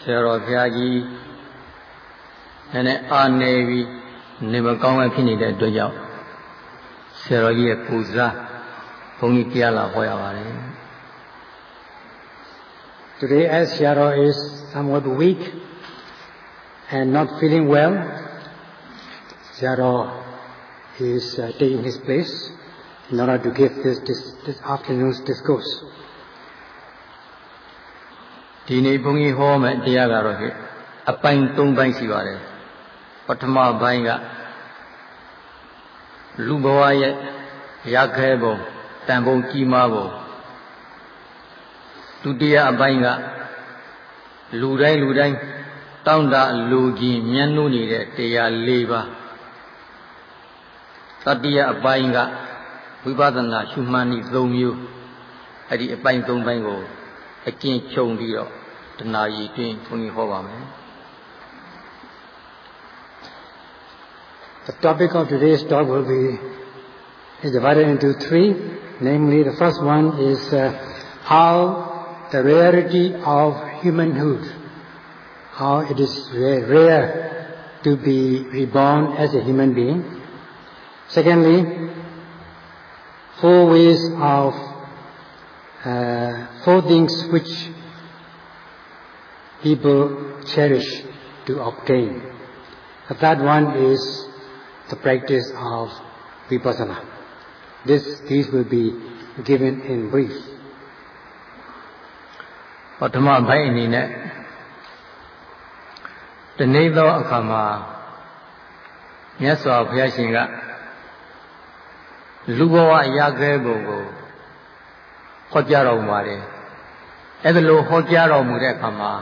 ဆရာတော်ဘုရားကြီးနည်းနည်းအာနေပြီးနေမကောင်းမှဖြစ်နေတဲ့အတွက်ကြောင့်ဆရာတော်ကြီးရဲ့ပူဇာဘုန်းကြီးတရားလာဟောရပါတယ် Today as Sharo is somewhat weak and not feeling well, Sharo is uh, taking his place in order to give this, this, this afternoon's discourse. ဒီနေ့ဘုန်းကြီးဟောမယ့်တရားကတော့ဖြင့်အပိုင်း၃ပိုင်းရှိပါတယ်ပထမပိုင်းကလူဘဝရဲ့ရခဲပုံတန်ပုံကြီးမားပုံဒုတိယအပိုင်းကလူတိုင်းလူတိုင်းတောင်းတလူကြီးမျက်နှိုးနေတဲ့တရား၄ပါးတတိယအပိုင်းကဝိပဿနာရှုမှန်းဤ၃မျိုးအဲ့ဒီအပိုင်း၃ပိုင်းကိုအကျဉ်းချုပ်ပြီးတော့ တဏှာကြီးတွင်ဘုန်းကြီးဟောပါမယ် The topic of today's talk will be is divided into three. Namely, the first one is uh, how the rarity of humanhood, how it is rare to be reborn as a human being. Secondly, four ways of uh, four things which people cherish to obtain. The third one is the practice of vipassana. This, these will be given in brief. ပထမဘိုင်းအနေနဲ့တနေ့သောအခါမှာမြတ်စွာဘုရားရှင်ကလူဘဝရခဲ့ပုံကိုဟောကြားတော်မူပါတယ်။အဲဒါလိုဟောကြားတော်မူတဲ့အခါမှာ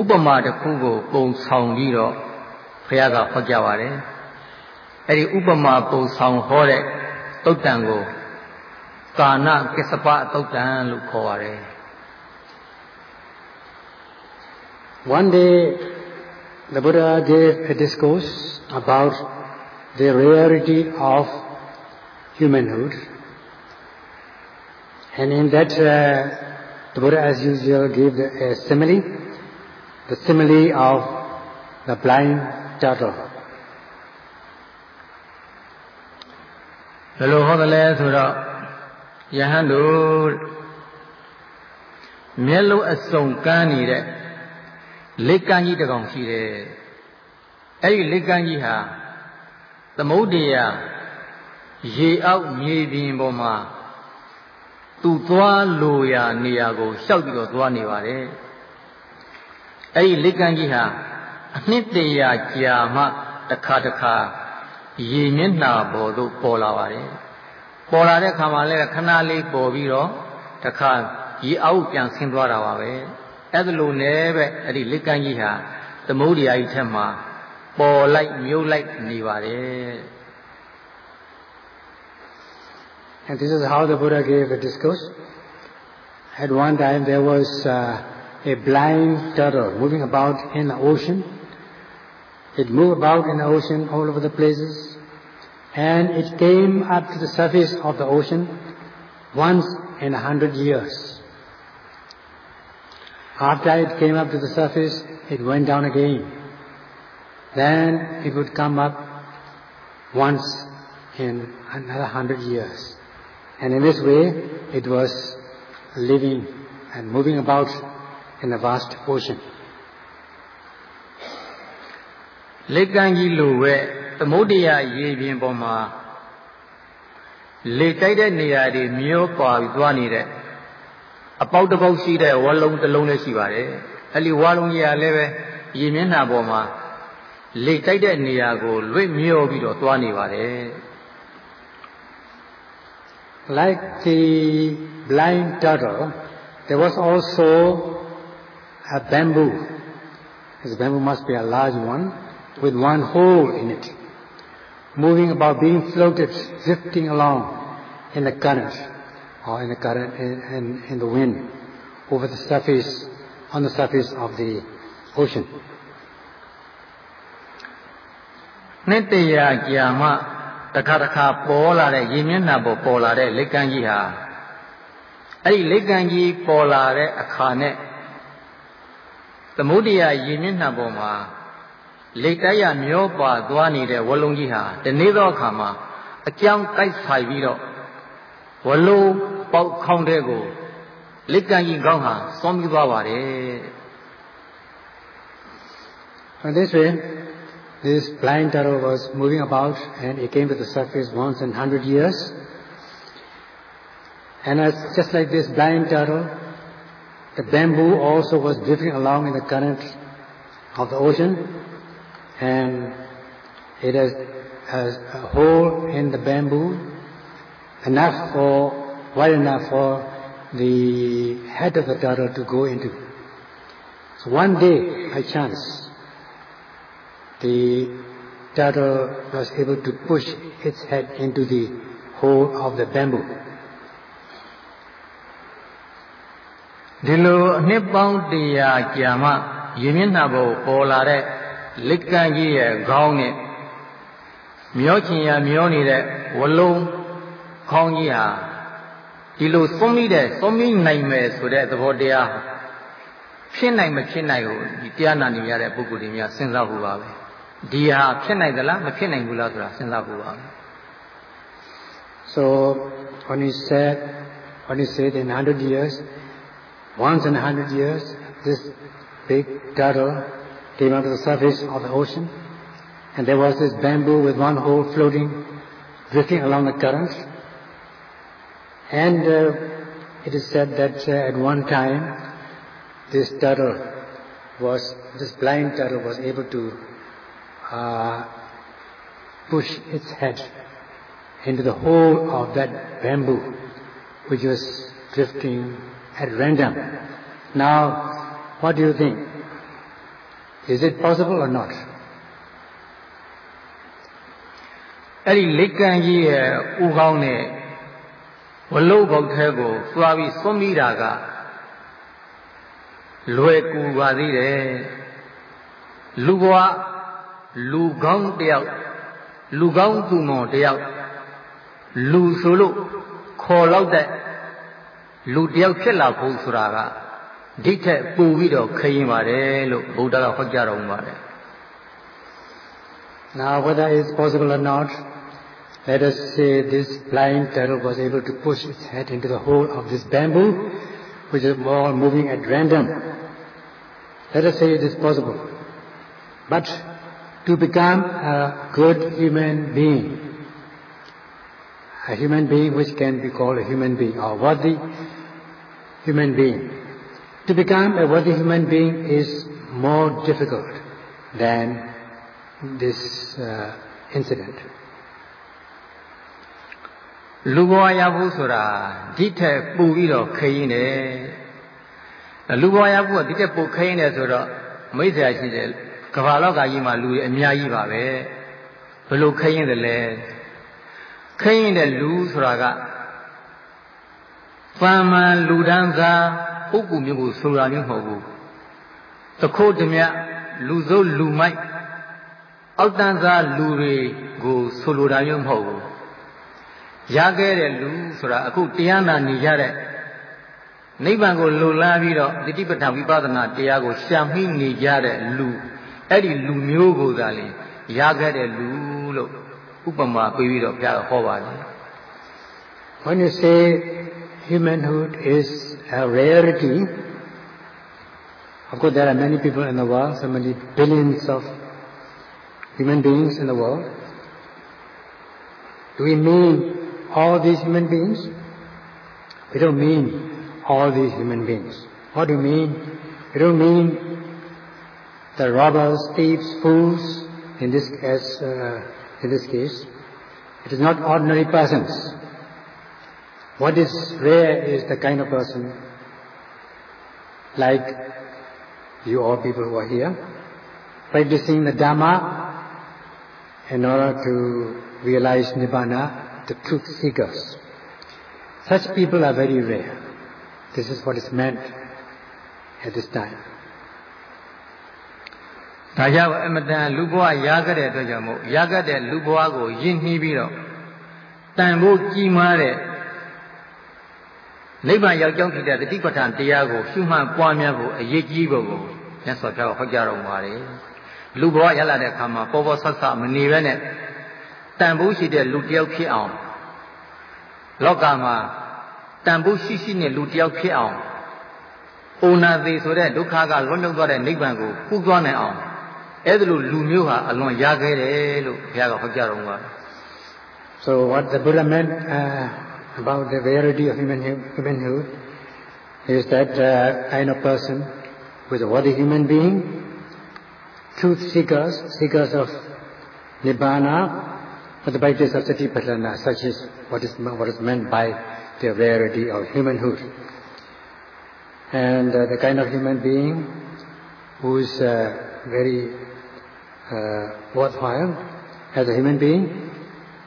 ဥပမာတစ်ခုကိုပုံဆောင်ပြီးတော့ဘုရားကဟောကြားပါတယ်။အဲဒီဥပမာပုံဆောင်ဟောတဲ့တုတ်တန်ကိုကာဏကစ္စပတုတ်တန်လို့ခေါ်ပါတယ်။ One day, the Buddha gave a discourse about the rarity of humanhood. And in that, uh, the Buddha, as usual, gave the, a simile, the simile of the blind turtle. ဘယ်လိုဟောသလဲဆိုတော့ယဟန်တို့မျက်လုံးအစုံကန်းနေတဲ့လက်ကန်းကြီးတစ်ကောင်ရှိတယ်အဲ့ဒီလက်ကန်းကြီးဟာသမုဒ္ဒရာရေအောက်မြေပြင်ပေါ်မှာသူသွားလိုရာနေရာကိုရှောက်ပြီးတော့သွားနေပါတယ် အဲ့ဒီလက်ကန်းကြီးဟာအနှစ်တရာကြာမှတစ်ခါတစ်ခါရေမျက်နှာပေါ်သို့ပေါ်လာပါတယ်ပေါ်လာတဲ့ခါမှာလည်းခဏလေးပေါ်ပြီးတော့တစ်ခါရေအောက်ပြန်ဆင်းသွားတာပါပဲအဲ့ဒါလိုနဲ့ပဲအဲ့ဒီလက်ကန်းကြီးဟာသမုဒ္ဒရာကြီးထက်မှာပေါ်လိုက်မြုပ်လိုက်နေပါတယ် And this is how the Buddha gave a discourse. At one time there was uh, a blind turtle moving about in the ocean. It moved about in the ocean all over the places. And it came up to the surface of the ocean once in a hundred years. After it came up to the surface, it went down again. Then it would come up once in another hundred years. And in this way, it was living and moving about in a vast ocean. လက်ကန်းကြီးလိုပဲသမုဒ္ဒရာရေပြင်ပေါ်မှာလေတိုက်တဲ့နေရာတွေမျောပွာပြီးသွားနေတဲ့အပေါက်တစ်ပေါက်ရှိတဲ့ဝါလုံးတစ်လုံးလည်းရှိပါတယ်အဲ့ဒီဝါလုံးကြီးကလည်းပဲရေမျက်နှာပေါ်မှာလေတိုက်တဲ့နေရာကိုလွတ်မျောပြီးတော့သွားနေပါတယ် Like the blind turtle, there was also a bamboo. This bamboo must be a large one with one hole in it, moving about, being floated, drifting along in the current or in the current in, in, in the wind over the surface, on the surface of the ocean. နှစ်တရာကြာမှတစ်ခါတစ်ခါပေါ်လာတဲ့ရေမျက်နှာပေါ်ပေါ်လာတဲ့လက်ကမ်းကြီးဟာအဲ့ဒီလက်ကမ်းကြီးပေါ်လာတဲ့အခါနဲ့ သမုဒ္ဒရာရေမျက်နှာပေါ်မှာလေတိုက်ရမျောပါသွားနေတဲ့ဝလုံးကြီးဟာတနေ့သောအခါမှာအကြောင်းတိုက်ဆိုင်ပြီးတော့ဝလုံးပေါက်ခေါင်းတဲ့ကိုလက်ကံကြီးကောင်းဟာစောမိသွားပါတယ် In this way, this blind turtle was moving about and it came to the surface once in hundred years. And as just like this blind turtle, the bamboo also was drifting along in the current of the ocean and it has, has a hole in the bamboo enough for, wide enough for the head of the turtle to go into. So one day, by chance, the turtle was able to push its head into the hole of the bamboo. ဒီလိုအနှစ်ပေါင်းတရာကြာမှရေမျက်နှာပေါ်ပေါ်လာတဲ့လက်ကံကြီးရဲ့ခေါင်းနဲ့မျောချင်ရမျောနေတဲ့ဝလုံးခေါင်းကြီးဟာဒီလိုသုံးမိတဲ့သုံးမိနိုင်မယ်ဆိုတဲ့သဘောတရားဖြစ်နိုင်မဖြစ်နိုင်ကိုဒီတရားနာနေရတဲ့ပုဂ္ဂိုလ်တွေများစဉ်းစားဖို့ပါပဲဒီဟာဖြစ်နိုင်သလားမဖြစ်နိုင်ဘူးလားဆိုတာစဉ်းစားဖို့ပါပဲ So when he said, when he said in hundred years, once in a hundred years, this big turtle came onto the surface of the ocean, and there was this bamboo with one hole floating, drifting along the currents. And uh, it is said that uh, at one time, this turtle was, this blind turtle was able to uh, push its head into the hole of that bamboo, which was drifting at random. Now, what do you think? Is it possible or not? အဲ့ဒီလက်ကံကြီးရဲ့ဥကောင်းနဲ့ဝလုတ်ဘုတ်ထဲကိုသွားပြီးသွမ်းမိတာကလွယ်ကူပါသေးတယ်လူဘဝလူကောင်းတယောက်လူကောင်းသူမော်တယောက်လူဆိုလို့ခေါ်လောက်တဲ့ လူတယောက်ဖြစ်လာဖို့ဆိုတာကဒိဋ္ဌက်ပူပြီးတော့ခရင်ပါတယ်လို့ဘုရားကဟောကြားတော်မူပါတယ် Now, whether it's possible or not, let us say this blind turtle was able to push its head into the hole of this bamboo, which is all moving at random. Let us say it is possible. But to become a good human being, a human being which can be called a human being or worthy human being, to become a worthy human being is more difficult than this uh, incident. လူဘဝရဖို့ဆိုတာဒီထက်ပူပြီးတော့ခရင်တယ်လူဘဝရဖို့ကဒီထက်ပူခရင်တယ်ဆိုတော့မိစ္ဆာရှိတယ်ကဘာလောကကြီးမှာလူတွေအများကြီးပါပဲဘယ်လိုခရင်တယ်လဲခရင်တဲ့လူဆိုတာက ပန်မှန်လူတန်းစားပုဂ္ဂိုလ်မျိုးကိုဆိုတာမျိုးမဟုတ်ဘူးတခိုးဓမြလူစိုးလူမိုက်အောက်တန်းစားလူတွေကိုဆိုလိုတာမျိုးမဟုတ်ဘူးရခဲ့တဲ့လူဆိုတာအခုတရားနာနေကြတဲ့နိဗ္ဗာန်ကိုလိုလားပြီးတော့တတိပဋ္ဌာန်ဝိပဿနာတရားကိုရှာမိနေကြတဲ့လူအဲ့ဒီလူမျိုးကိုသာလေရခဲ့တဲ့လူလို့ဥပမာပေးပြီးတော့ဘုရားဟောပါတယ် When you say humanhood is a rarity, of course there are many people in the world, so many billions of human beings in the world. Do we mean all these human beings? We don't mean all these human beings. What do we mean? We don't mean the robbers, thieves, fools, in this, as, uh, in this case. It is not ordinary persons. What is rare is the kind of person like you all people who are here, practicing the Dhamma in order to realize Nibbana, the truth seekers. Such people are very rare. This is what is meant at this time. ဒါကြောင့်အမတန်လူဘဝရခဲ့တဲ့အတွက်ကြောင့်မို့ရခဲ့တဲ့လူဘဝကိုယဉ်နှီးပြီးတော့တန်ဖို့ကြီးမားတဲ့ နိဗ္ဗာန်ရောက်ကြောင်းဖြစ်တဲ့တတိပဋ္ဌာန်တရားကိုရှုမှတ်ပွားများဖို့အရေးကြီးပုံကိုဘမြတ်စွာဘုရားဟောကြားတော်မူပါတယ်လူဘဝရလာတဲ့အခါမှာပေါ်ပေါ်ဆဆမနေပဲနဲ့တန်ဖိုးရှိတဲ့လူတယောက်ဖြစ်အောင်လောကမှာတန်ဖိုးရှိရှိနဲ့လူတယောက်ဖြစ်အောင်အိုနာသေးဆိုတဲ့ဒုက္ခကလွတ်မြောက်သွားတဲ့နိဗ္ဗာန်ကိုကူးသွားနိုင်အောင်အဲ့ဒါလိုလူမျိုးဟာအလွန်ရခဲ့တယ်လို့ဘုရားကဟောကြားတော်မူပါတယ် So what the Buddha meant uh, about the variety of human humanhood is that uh, kind of person with a worthy human being, truth seekers, seekers of nibbana, for the practice of satipatthana, such is what is what is meant by the variety of humanhood. And uh, the kind of human being who is uh, very uh, worthwhile as a human being,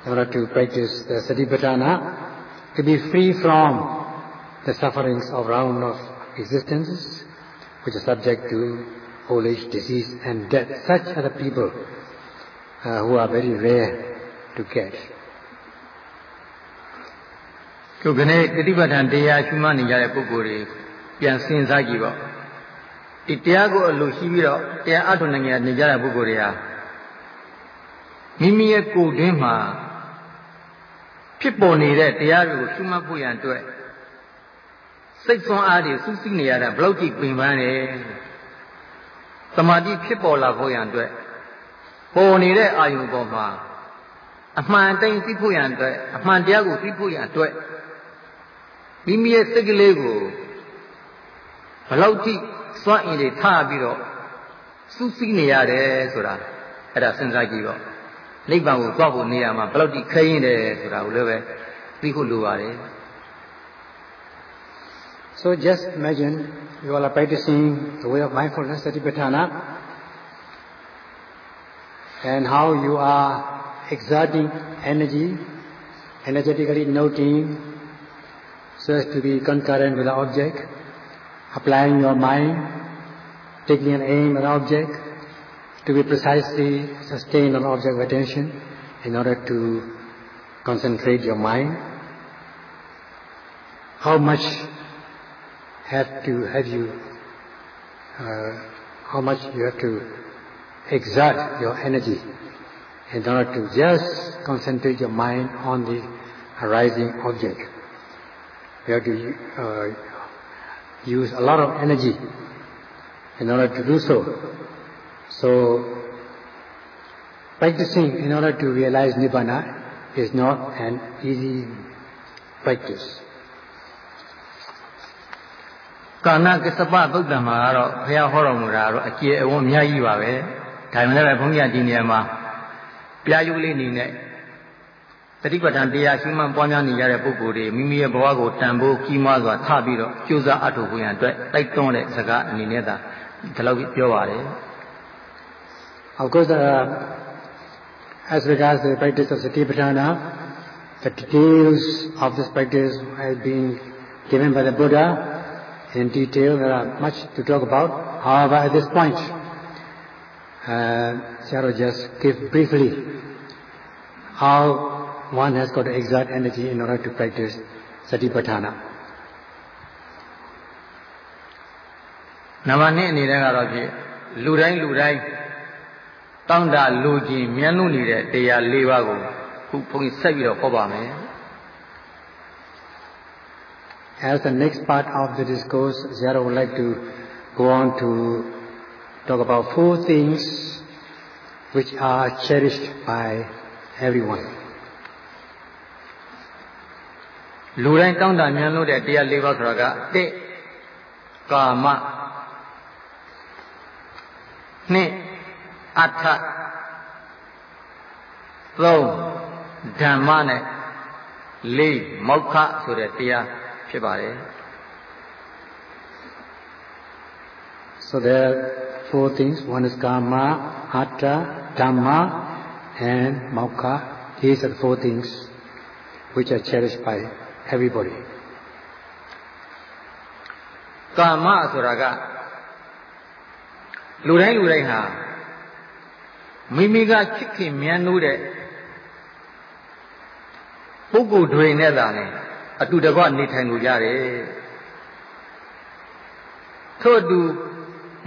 in order to practice the satipatthana, to be free from the sufferings of round of existences, which are subject to old age, disease, and death. Such are the people uh, who are very rare to get. ခုကနေ့တတိပဋ္ဌာန်တရားရှုမှတ်နေကြတဲ့ပုဂ္ဂိုလ်တွေပြန်စဉ်းစားကြည့်ပေါ့ဒီတရားကိုအလိုရှိပြီးတော့တရားအထုံနိုင်ငံနေကြတဲ့ပုဂ္ဂိုလ်တွေဟာမိမိရဲ့ကိုယ်တွင်းမှာ ဖြစ်ပေါ်နေတဲ့တရားတွေကိုရှုမှတ်ဖို့ရန်အတွက်စိတ်ဆွမ်းအားတွေစူးစီးနေရတာဘလောက်ကြည့်ပင်ပန်းတယ်သမာဓိဖြစ်ပေါ်လာဖို့ရန်အတွက်ပေါ်နေတဲ့အာယုပေါ်မှာအမှန်တိုင်းသိဖို့ရန်အတွက်အမှန်တရားကိုသိဖို့ရန်အတွက်မိမိရဲ့စိတ်ကလေးကိုဘလောက်ကြည့်စွန့်အင်တွေထားပြီးတော့စူးစီးနေရတယ်ဆိုတာအဲ့ဒါစဉ်းစားကြည့်တော့ နိဗ္ဗာန်ကိုသွားဖို့နေရာမှာဘလောက်တိခဲရင်တယ်ဆိုတာကိုလည်းပဲသိဖို့လိုပါတယ် So just imagine you all are practicing the way of mindfulness, satipatthana, and how you are exerting energy, energetically noting so as to be concurrent with the object, applying your mind, taking an aim at object, to be precisely sustained on object of attention in order to concentrate your mind. How much have to have you, uh, how much you have to exert your energy in order to just concentrate your mind on the arising object. You have to uh, use a lot of energy in order to do so. So, practicing in order to realize Nibbana is not an easy practice. ကာဏကစ္စပသုတ်တံမှာကတော့ဘုရားဟောတော်မူတာကတော့အကျေအဝန်းအများကြီးပါပဲဒါမှလည်းဘုန်းကြီးကဒီနေရာမှာပြာယုလေးနေနဲ့တတိပဋ္ဌာန်တရားရှိမှပွားများနေကြတဲ့ပုဂ္ဂိုလ်တွေမိမိရဲ့ဘဝကိုတန်ဖိုးကြီးမားစွာထပြီးတော့ကြိုးစားအထောက်ဖို့ရန်အတွက်တိုက်တွန်းတဲ့စကားအနေနဲ့သာဒီလောက်ပြောပါတယ် Of course, uh, as regards the practice of Satipatthana, the details of this practice have been given by the Buddha in detail. There are much to talk about. However, at this point, uh, shall just give briefly how one has got to exert energy in order to practice Satipatthana. နံပါတ်1အနေနဲ့ကတော့ဖြင့်လူတိုင်းလူတိုင်း တောင်းတလူကြီးမြန်းလို့နေတဲ့တရား၄ပါးကိုခုဘုန်းကြီးဆက်ပြီးတော့ဟောပါမယ် As the next part of the discourse, Zara would like to go on to talk about four things which are cherished by everyone. လူတိုင်းတောင်းတမြန်းလို့တဲ့တရား၄ပါးဆိုတာကတစ်ကာမနှစ် အထသုံးဓမ္မနဲ့လေးမောက္ခဆိုတဲ့တရားဖြစ်ပါတယ် So there are four things. One is Kama, Atta, Dhamma, and Mokkha. These are the four things which are cherished by everybody. ကာမဆိုတာကလူတိုင်းလူတိုင်းဟာ မိမိကချစ်ခင်မြန်းလို့တဲ့ပုဂ္ဂိုလ်တွေနဲ့သာလေအတူတကွနေထိုင်လို့ရတယ်ထို့အတူ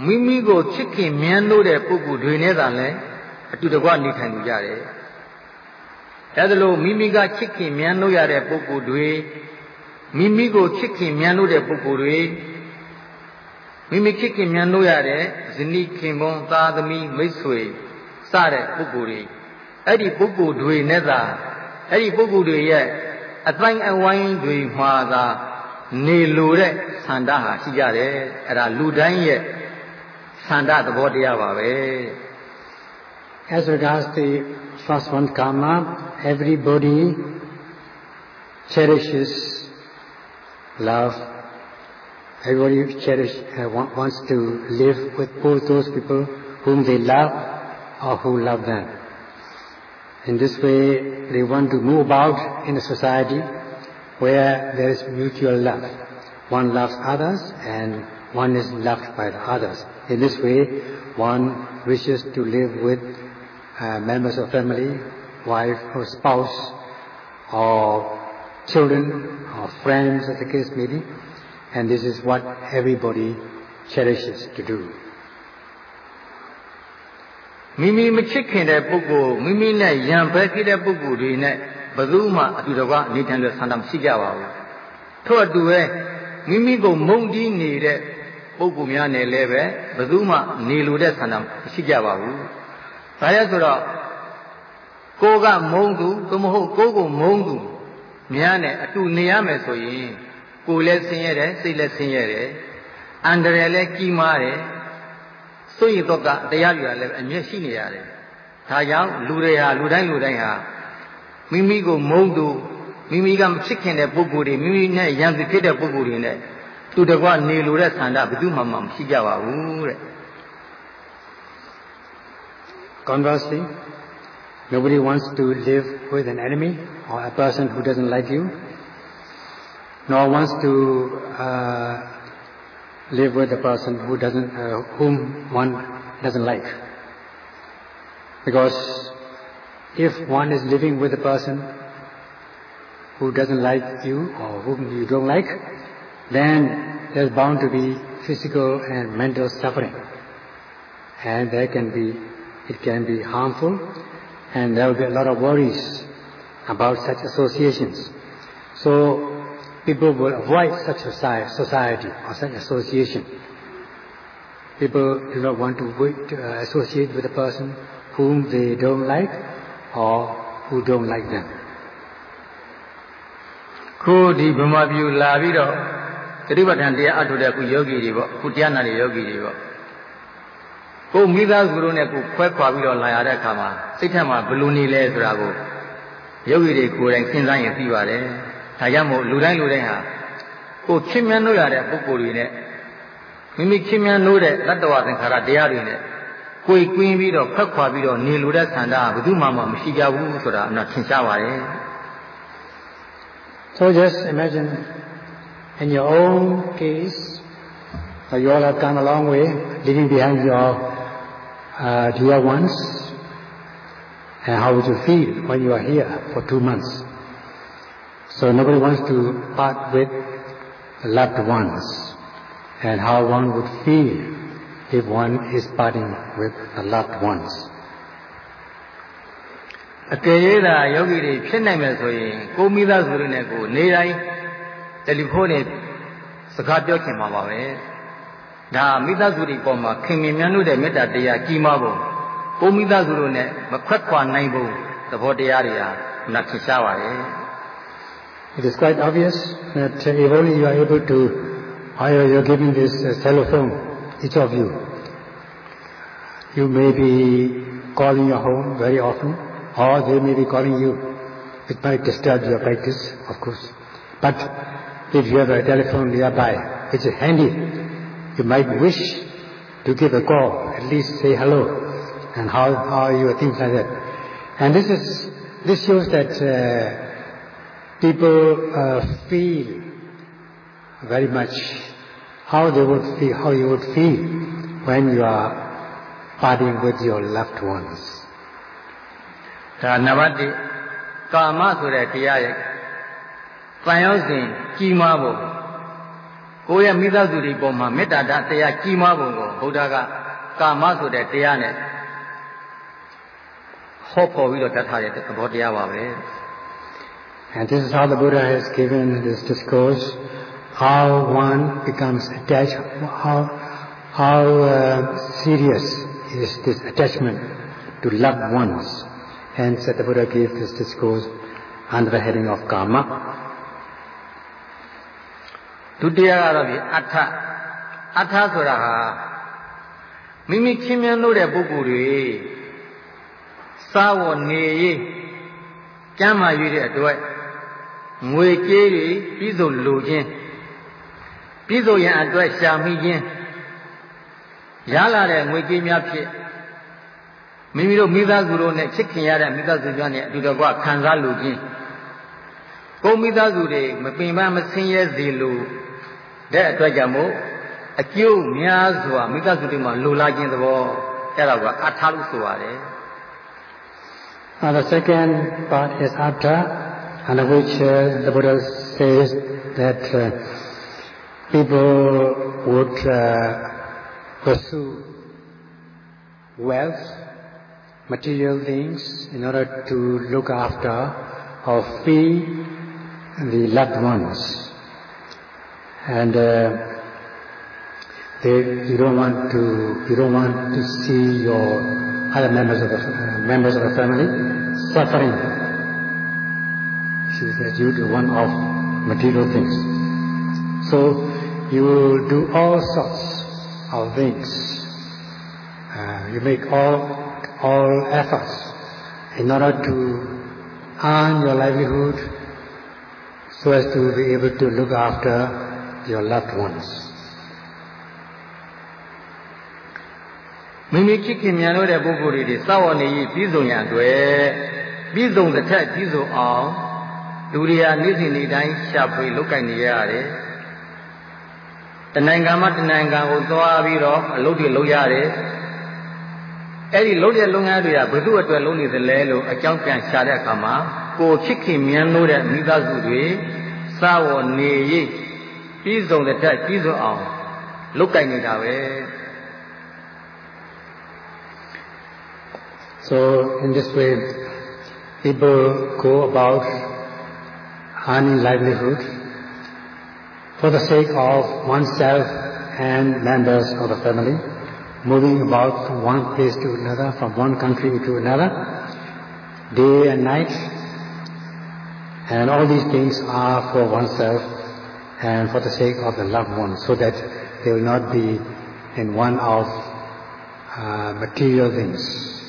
မိမိကိုချစ်ခင်မြန်းလို့တဲ့ပုဂ္ဂိုလ်တွေနဲ့သာလဲအတူတကွနေထိုင်ကြရတယ်အဲဒါလို့မိမိကချစ်ခင်မြန်းလို့ရတဲ့ပုဂ္ဂိုလ်တွေမိမိကိုချစ်ခင်မြန်းလို့တဲ့ပုဂ္ဂိုလ်တွေမိမိချစ်ခင်မြန်းလို့ရတဲ့ဇနီးခင်ပွန်းသားသမီးမိတ်ဆွေ စတဲ့ပုဂ္ဂိုလ်တွေအဲ့ဒီပုဂ္ဂိုလ်တွေနဲ့သာအဲ့ဒီပုဂ္ဂိုလ်တွေရဲ့အတိုင်းအဝိုင်းတွေမှာသာနေလိုတဲ့ဆန္ဒဟာရှိကြတယ်အဲ့ဒါလူတိုင်းရဲ့ဆန္ဒသဘောတရားပါပဲ As regards the first one karma everybody cherishes love everybody cherish uh, wants to live with both those people whom they love or who love them in this way they want to move about in a society where there is mutual love one loves others and one is loved by the others. In this way, one wishes to live with uh, members of family, wife or spouse, or children, or friends, as the case may be. And this is what everybody cherishes to do. မိမိမချစ်ခင်တဲ့ပုဂ္ဂိုလ်မိမိနဲ့ယံဖဲဖြစ်တဲ့ပုဂ္ဂိုလ်တွေနဲ့ဘယ်သူမှအတူတကွအနေထိုင်လို့ဆန္ဒမရှိကြပါဘူးထို့အတူပဲမိမိကိုမုန်းတီးနေတဲ့ပုဂ္ဂိုလ်များနဲ့လည်းပဲဘယ်သူမှနေလိုတဲ့ဆန္ဒမရှိကြပါဘူး။ဒါရဆိုတော့ကိုကမုန်းသူသို့မဟုတ်ကိုကိုမုန်းသူများနဲ့အတူနေရမယ်ဆိုရင်ကိုယ်လည်းဆင်းရဲတယ်စိတ်လည်းဆင်းရဲတယ်အန္တရာယ်လည်းကြီးမားတယ် စွန့်ရတော့ကတရားပြရလည်းအမျက်ရှိနေရတယ်။ဒါကြောင့်လူတွေဟာလူတိုင်းလူတိုင်းဟာမိမိကိုမုန်းသူမိမိကမချစ်ခင်တဲ့ပုဂ္ဂိုလ်တွေမိမိနဲ့ရံစီဖြစ်တဲ့ပုဂ္ဂိုလ်တွေနဲ့သူတကွနေလိုတဲ့ဆန္ဒဘယ်သူမှမရှိကြပါဘူးတဲ့ Conversely, nobody wants to live with an enemy or a person who doesn't like you, nor wants to uh, live with a person who doesn't, uh, whom one doesn't like. Because if one is living with a person who doesn't like you or whom you don't like, then there's bound to be physical and mental suffering. And there can be, it can be harmful, and there will be a lot of worries about such associations. So people will avoid such society or such association. People do not want to uh, associate with a person whom they don't like or who don't like them. ခုဒီဗမာပြည်လာပြီးတော့သတိပဋ္ဌာန်တရားအထုတဲ့ခုယောဂီတွေပေါ့ခုတရားနာတဲ့ယောဂီတွေပေါ့ကိုမိသားစုတို့နဲ့ကိုခွဲခွာပြီးတော့လာရတဲ့အခါမှာစိတ်ထက်မှာဘယ်လိုနေလဲဆိုတာကိုယောဂီတွေကိုယ်တိုင်စဉ်းစားရင်သိပါတယ် ဒါကြောင့်မို့လူတိုင်းလူတိုင်းဟာကိုချင်းမြန်းလို့ရတဲ့ပုဂ္ဂိုလ်တွေနဲ့မိမိချင်းမြန်းလို့တဲ့တတ္တဝသင်္ခါရတရားတွေနဲ့ကိုယ်ကွင်းပြီးတော့ဖက်ခွာပြီးတော့နေလိုတဲ့ဆန္ဒကဘယ်သူမှမရှိကြဘူးဆိုတာအနာထင်ရှားပါတယ် So just imagine In your own case, uh, you all have come a long way, leaving behind your uh, dear ones. And how would you feel when you are here for two months? So nobody wants to part with loved ones. And how one would feel if one is parting with the loved ones. အကယ်၍သာယောဂီတွေဖြစ်နိုင်မယ်ဆိုရင်ကိုမိသားစုတွေနဲ့ကိုနေတိုင်းတယ်လီဖုန်းနဲ့စကားပြောခင်မှာပါပဲဒါမိသားစုတွေပေါ်မှာခင်မင်မြန်းလို့တဲ့မေတ္တာတရားကြီးမားဖို့ကိုမိသားစုတို့နဲ့မခွက်ခွာနိုင်ဖို့သဘောတရားတွေဟာနာထင်ရှားပါတယ် It is quite obvious that if only you are able to hire you're giving this uh, telephone each of you you may be calling your home very often or they may be calling you it might disturb your practice of course but if you have a telephone nearby, which is handy, you might wish to give a call, at least say hello, and how, how are you, things like that. And this is, this shows that uh, people uh, feel very much how they would feel, how you would feel when you are parting with your loved ones. ဒါနံပါတ်1ကာမဆိုတဲ့တရားရဲ့တန်ရောက်စဉ်ကြီးမားဖို့ကိုယ့်ရဲ့မိသားစုတွေပေါ်မှာမေတ္တာတရားကြီးမားပုံကိုဘုရားကကာမဆိုတဲ့တရားနဲ့ဟောပေါ်ပြီးတော့တတ်ထားတဲ့သဘောတရားပါပဲ And this is how the Buddha has given this discourse, how one becomes attached, how, how uh, serious is this attachment to loved ones. Hence the Buddha gave this discourse under the heading of karma. ဒုတိယကတော့ဒီအထအထဆိုတာဟာမိမိချင်းမြန်းလို့တဲ့ပုဂ္ဂိုလ်တွေစားဝနေရေးကျမ်းမာ၍တဲ့အတွက် ငွေကြေးတွေပြည်စုံလိုခြင်းပြည်စုံရန်အတွက်ရှာမိခြင်းရလာတဲ့ငွေကြေးများဖြင့်မိမိတို့မိသားစုတို့နဲ့ချစ်ခင်ရတဲ့မိသားစုများနဲ့အတူတကွခံစားလိုခြင်းကိုမိသားစုတွေမပင်ပန်းမဆင်းရဲစေလိုတဲ့အတွက်ကြောင့်မို့အကျိုးများစွာမိသားစုတွေမှာလိုလားခြင်းသဘောအဲ့ဒါကအထာလို့ဆိုရတယ် Now the second part is atta, under which uh, the Buddha says that uh, people would uh, pursue wealth, material things, in order to look after or feed the loved ones. And they, you don't want to you don't want to see your other members of the members of the family suffering She says you do one of material things. So you will do all sorts of things. Uh, you make all all efforts in order to earn your livelihood so as to be able to look after your loved ones. မိမိချစ်ခင်မြန်လို့တဲ့ပုဂ္ဂိုလ်တွေစောင့်နေရပြည်စုံရန်အတွက်ပြည်စုံတစ်ထက်ပြည်စုံအောင် လူတွေဟာနေ့စဉ်နေ့တိုင်းရှာဖွေလုပ်ကင်နေရတယ်တနိုင်ငံမှတနိုင်ငံကိုသွားပြီးတော့အလုပ်တွေလုပ်ရတယ်အဲ့ဒီလုပ်တဲ့လုပ်ငန်းတွေကဘယ်သူ့အတွက်လုပ်နေသလဲလို့အကြောင်းပြန်ရှာတဲ့အခါမှာကိုချစ်ခင်မြန်လို့တဲ့မိသားစုတွေစောင့်နေရပြည်စုံတစ်ထက်ပြည်စုံအောင်လုပ်ကင်နေတာပဲ So in this way, people go about earning livelihood for the sake of oneself and members of the family, moving about from one place to another, from one country to another, day and night. And all these things are for oneself and for the sake of the loved ones, so that they will not be in one of uh, material things.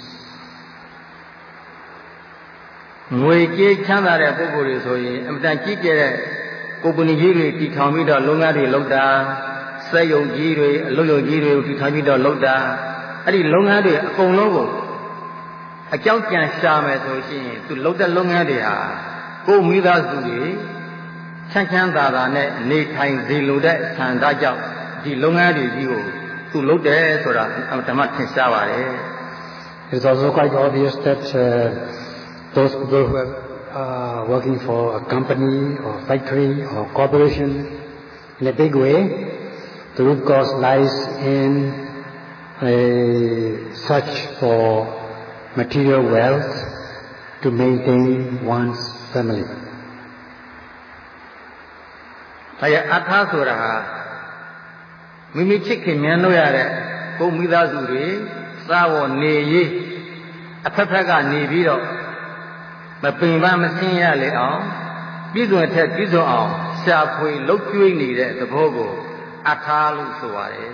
ငွေကြေးချမ်းသာတဲ့ပုဂ္ဂိုလ်တွေဆိုရင်အမှန်တန်ကြီးကျယ်တဲ့ကုမ္ပဏီကြီးတွေတည်ထောင်ပြီးတော့လုပ်ငန်းတွေလုပ်တာစက်ရုံကြီးတွေအလုပ်ရုံကြီးတွေကိုတည်ထောင်ပြီးတော့လုပ်တာအဲ့ဒီလုပ်ငန်းတွေအကုန်လုံးကိုအကြောင်းကြံရှာမယ်ဆိုရှင်သူလုပ်တဲ့လုပ်ငန်းတွေဟာကိုယ်မိသားစုတွေချမ်းချမ်းသာသာနဲ့နေထိုင်စေလိုတဲ့ဆန္ဒကြောင့်ဒီလုပ်ငန်းတွေကြီးကိုသူလုပ်တယ်ဆိုတာဓမ္မထင်ရှားပါတယ် It is also quite obvious that uh, those people who are uh, working for a company or factory or corporation in a big way, the root cause lies in a search for material wealth to maintain one's family. ဒါရအထာဆိုတာဟာမိမိချစ်ခင်မြန်လို့ရတဲ့ကိုမိသားစုတွေစားဝနေရေးအဖက်ဖက်ကနေပြီးတော့ မပင်ပန်းမစင်းရလေအောင်ပြည်စုံထက်ပြည်စုံအောင်ရှားဖွေလှုပ်ကျွေးနေတဲ့သဘောကိုအထာလို့ဆိုပါတယ်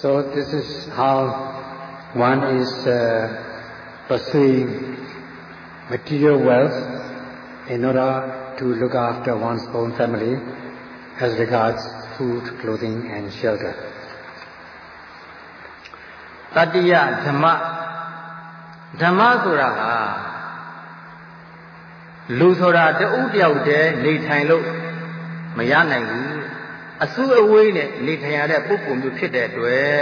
So this is how one is uh, pursuing material wealth in order to look after one's own family as regards food, clothing and shelter. တတိယဓမ္မဓမ္မဆိုတာဟာ လူဆိုတာတဦးတယောက်တည်းနေထိုင်လို့မရနိုင်ဘူးအစုအဝေးနဲ့နေထိုင်ရတဲ့ပုဂ္ဂိုလ်မျိုးဖြစ်တဲ့အတွက်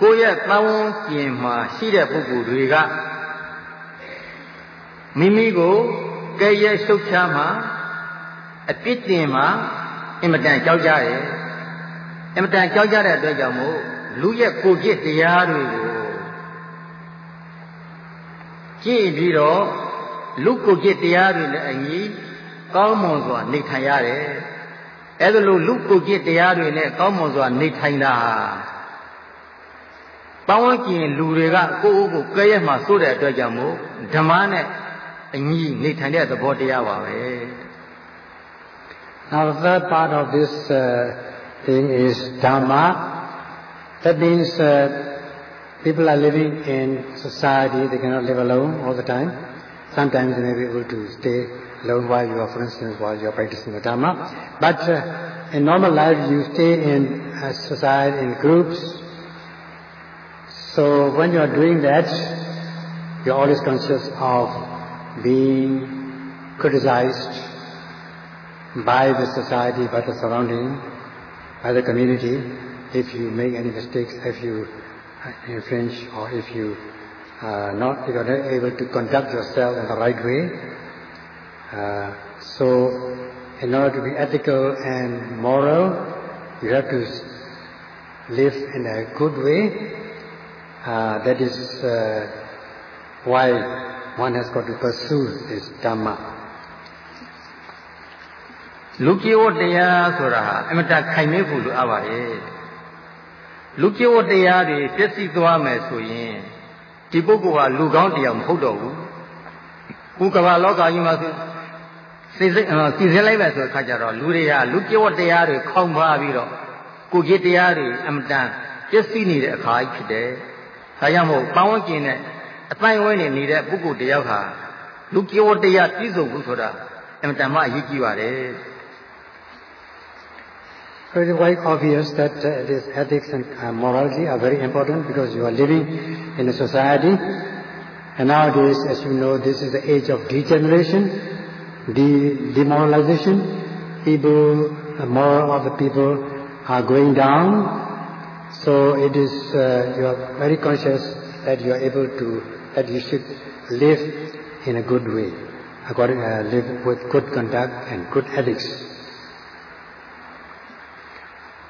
ကိုယ့်ရဲ့သဝန်းကျင်မှာရှိတဲ့ပုဂ္ဂိုလ်တွေကမိမိကိုကဲ့ရဲ့ရှုပ်ချမှာအပြစ်တင်မှာအင်မတန်ကြောက်ကြတယ်အင်မတန်ကြောက်ကြတဲ့အတွက်ကြောင့်မို့လူရဲ့ကိုကြည့်တရားတွေကိုကြည့်ပြီးတော့ လူကိုကြည့်တရားတွေနဲ့အညီကောင်းမွန်စွာနေထိုင်ရတယ်အဲဒါလို့လူကိုကြည့်တရားတွေနဲ့ကောင်းမွန်စွာနေထိုင်တာပဝန်းကျင်လူတွေကကိုယ့်ကိုယ်ကိုကဲရဲမှစိုးတဲ့အတွက်ကြောင့်မို့ဓမ္မနဲ့အညီနေထိုင်တဲ့သဘောတရားပါပဲ Now the third part of this uh, thing is Dhamma. That means uh, people are living in society, they cannot live alone all the time. Sometimes you may be able to stay alone while you are, for instance, while you are practicing the Dharma. But uh, in normal life, you stay in a society, in groups, so when you are doing that, you are always conscious of being criticized by the society, by the surrounding, by the community, if you make any mistakes, if you infringe or if you uh, not, if you are not able to conduct yourself in the right way. Uh, so, in order to be ethical and moral, you have to live in a good way uh, that is uh, why one has got to pursue this Dhamma. လူကိဝတရားဆိုတာဟာအမတခိုင်မြဲဖို့လိုအပ်ပါတယ်လူကိဝတရားတွေပြည့်စည်သွားမယ်ဆိုရင် ဒီပုဂ္ဂိုလ်ဟာလူကောင်းတရားမဟုတ်တော့ဘူးခုကမ္ဘာလောကကြီးမှာစီစိစိစီစဉ်လိုက်မယ်ဆိုတဲ့အခါကျတော့လူတွေကလူကိဝတရားတွေခေါင်းပါပြီးတော့ကိုကြီးတရားတွေအမတန်ပြည့်စည်နေတဲ့အခါကြီးဖြစ်တယ်။ဒါကြောင့်မို့ပန်းဝန်းကျင်နဲ့အတိုင်းဝဲနေနေတဲ့ပုဂ္ဂိုလ်တယောက်ဟာလူကိဝတရားပြည့်စုံဘူးဆိုတာအမှန်တမ်းအရေးကြီးပါတယ်။ It is quite obvious that uh, this ethics and uh, morality are very important because you are living in a society and nowadays as you know this is the age of degeneration, de- demoralization. People, the moral of the people are going down so it is, uh, you are very conscious that you are able to, that you should live in a good way, according, uh, live with good conduct and good ethics.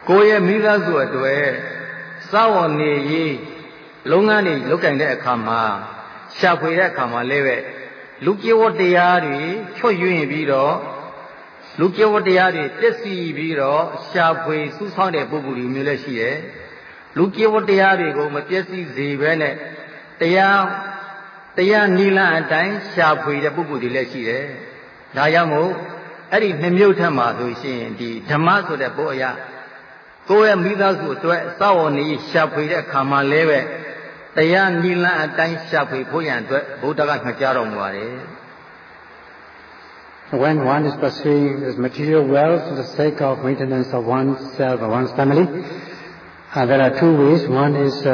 ကိုယ့်ရဲ့မိသားစုအတွက်စောင့်ဝင်နေရေးလုပ်ငန်းတွေလုပ်ကင်တဲ့အခါမှာရှာဖွေတဲ့အခါမှာလည်းပဲလူပြေဝတရားတွေချွတ်ယွင်းပြီးတော့လူပြေဝတရားတွေတက်စီပြီးတော့ရှာဖွေစူးဆောင်းတဲ့ပုဂ္ဂိုလ်တွေမျိုးလည်းရှိတယ်လူကိဝတရားတွေကိုမပြည့်စည်စေဘဲနဲ့တရားတရားနိလအတိုင်းရှာဖွေတဲ့ပုဂ္ဂိုလ်တွေလည်းရှိတယ်။ဒါကြောင့်မို့အဲ့ဒီနှမျိုးထက်မှာဆိုရှင်ဒီဓမ္မဆိုတဲ့ဘုရား ကိုယ့်ရဲ့မိသားစုအတွက်စောင့်နေရှာဖွေတဲ့ခါမှလည်းပဲတရားနိလအတိုင်းရှာဖွေဖို့ရန်အတွက်ဘုရားကညွှန်ကြားတော်မူပါတယ်။ When one is pursuing this material wealth for the sake of maintenance of oneself or one's family, Uh, there are two ways. One is uh,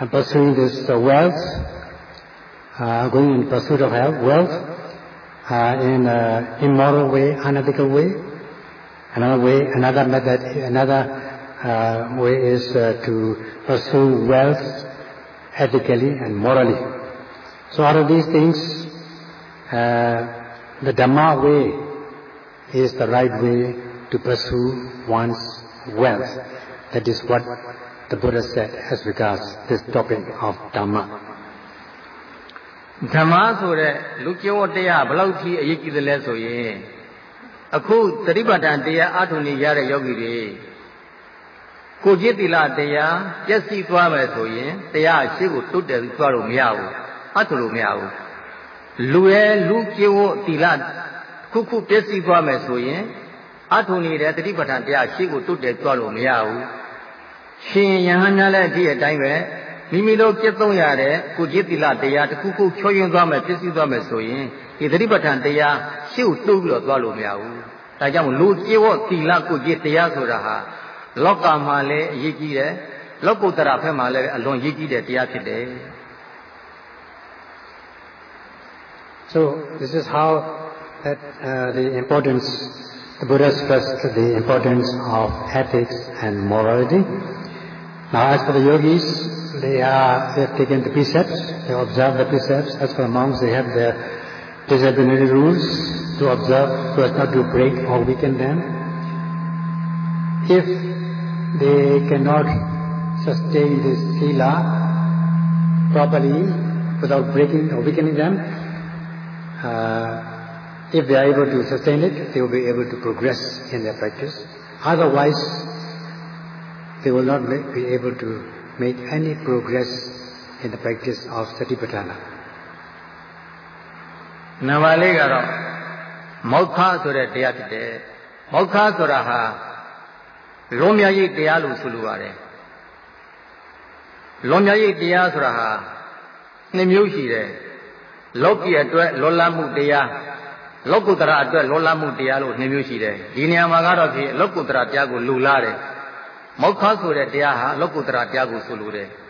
uh pursuing this uh, wealth, uh, going in pursuit of health, wealth, in an immoral way, unethical way. Another way, another method, another way is to pursue wealth ethically and morally. So out of these things, the Dhamma way is the right way to pursue one's wealth. That is what the Buddha said as regards this topic of Dhamma. ဓမ္မဆိုတဲ့လူကျင့်ဝတ်တရားဘလောက်ကြီးအရေးကြီးသလဲဆိုရင် အခုသတိပဋ္ဌာန်တရားအထုံနေရတဲ့ယောဂီတွေကိုကြည်သီလတရားပြည့်စည်သွားမယ်ဆိုရင်တရားအရှိကိုတုတ်တယ်သွားလို့မရဘူးအထုလို့မရဘူးလူရဲ့လူကျင့်ဝတ်သီလခုခုပြည့်စည်သွားမယ်ဆိုရင်အထုံနေတဲ့သတိပဋ္ဌာန်တရားရှိကိုတုတ်တယ်သွားလို့မရဘူးရှင်ယဟန်များလည်းဒီအတိုင်းပဲမိမိတို့ပြည့်သုံးရတဲ့ကိုจิตတိလတရားတစ်ခုခုချောယွင်းသွားမယ်ပြည့်စည်သွားမယ်ဆိုရင် ဒီသတိပဋ္ဌာန်တရားရှေ့ကိုတိုးပြီးတော့သွားလို့မရဘူး။ဒါကြောင့်လူကျေဝတိလကိုจิตတရားဆိုတာဟာလောကမှာလည်းအရေးကြီးတယ်လောကုတ္တရာဘက်မှာလည်းအလွန်ရေးကြီးတဲ့တရားဖြစ်တယ်။ So this is how that uh, the importance the Buddha stressed the importance of ethics and morality. Now as for the yogis, they are, they have taken the precepts, they observe the precepts. As for the monks, they have their disciplinary rules to observe so as not to break or weaken them. if they cannot sustain this sila properly without breaking or weakening them, uh, if they are able to sustain it, they will be able to progress in their practice. Otherwise, they will not be able to make any progress in the practice of Satipatthana. နံပါတ်လေးကတော့မောက္ခဆိုတဲ့တရားဖြစ်တယ်မောက္ခဆိုတာဟာလွန်မြတ်ရေးတရားလို့ဆိုလိုပါတယ်လွန်မြတ်ရေးတရားဆိုတာဟာနှစ်မျိုးရှိတယ်လောကီအတွက်လောလမှုတရားလောကုတ္တရာအတွက်လောလမှုတရားလို့နှစ်မျိုးရှိတယ်ဒီနေရာမှာကတော့ဖြင့်လောကုတ္တရာတရားကိုလူလာတယ်မောက္ခဆိုတဲ့တရားဟာလောကုတ္တရာတရားကိုဆိုလိုတယ်။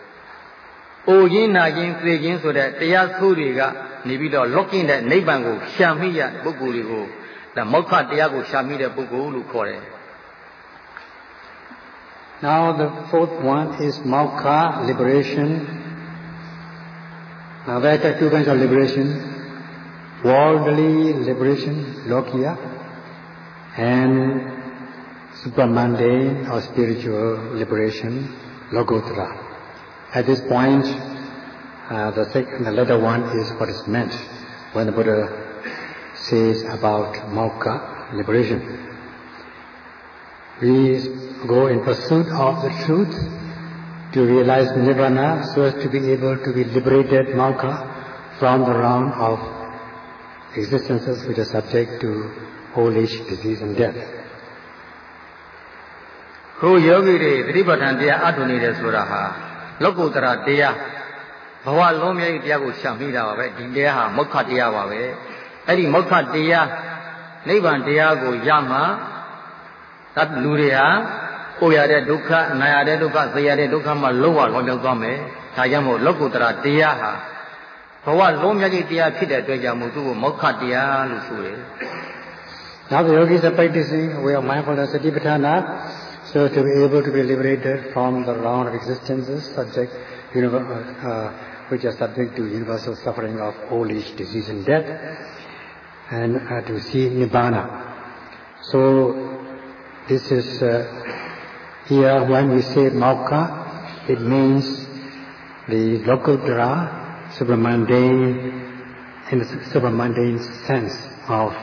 အိုရင်းနာရင်းသိခြင်းဆိုတဲ့တရားဆိုတွေကနေပြီးတော့လောကင်းတဲ့နိဗ္ဗာန်ကိုရှာမိရပုဂ္ဂိုလ်တွေကိုဒါမောက္ခတရားကိုရှာမိတဲ့ပုဂ္ဂိုလ်လို့ခေါ်တယ်။ Now the fourth one is Maukha liberation. Now there are two kinds of liberation. Worldly liberation, Lokiya, and supramundane or spiritual liberation, Logotra. At this point, uh, the, second, the latter one is what is meant when the Buddha says about Mokka, liberation. We go in pursuit of the truth to realize Nirvana so as to be able to be liberated Mokka from the round of existences which are subject to old age, disease and death. ခုယောဂီတွေသတိပဋ္ဌာန်တရားအထုနေတယ်ဆိုတာဟာ လောကုတ္တရာတရားဘဝလုံးမြဲတရားကိုရှာမိတာပါပဲဒီတရားဟာမောက္ခတရားပါပဲအဲ့ဒီမောက္ခတရားနိဗ္ဗာန်တရားကိုရမှသတ်လူတွေဟာကိုရတဲ့ဒုက္ခနာရတဲ့ဒုက္ခသိရတဲ့ဒုက္ခမှလုံးဝလွန်မြောက်သွားမယ်ဒါကြောင့်မို့လောကုတ္တရာတရားဟာဘဝလုံးမြဲတရားဖြစ်တဲ့အတွက်ကြောင့်မို့သူ့ကိုမောက္ခတရားလို့ဆိုတယ် Now the yogis are practicing a way of mindfulness, satipatthana, so to be able to be liberated from the round of existences subject, uh, which are subject to universal suffering of old age, disease and death, and uh, to see Nibbana. So this is uh, here when we say Maukha, it means the Lokutara, supramundane, in the supramundane sense of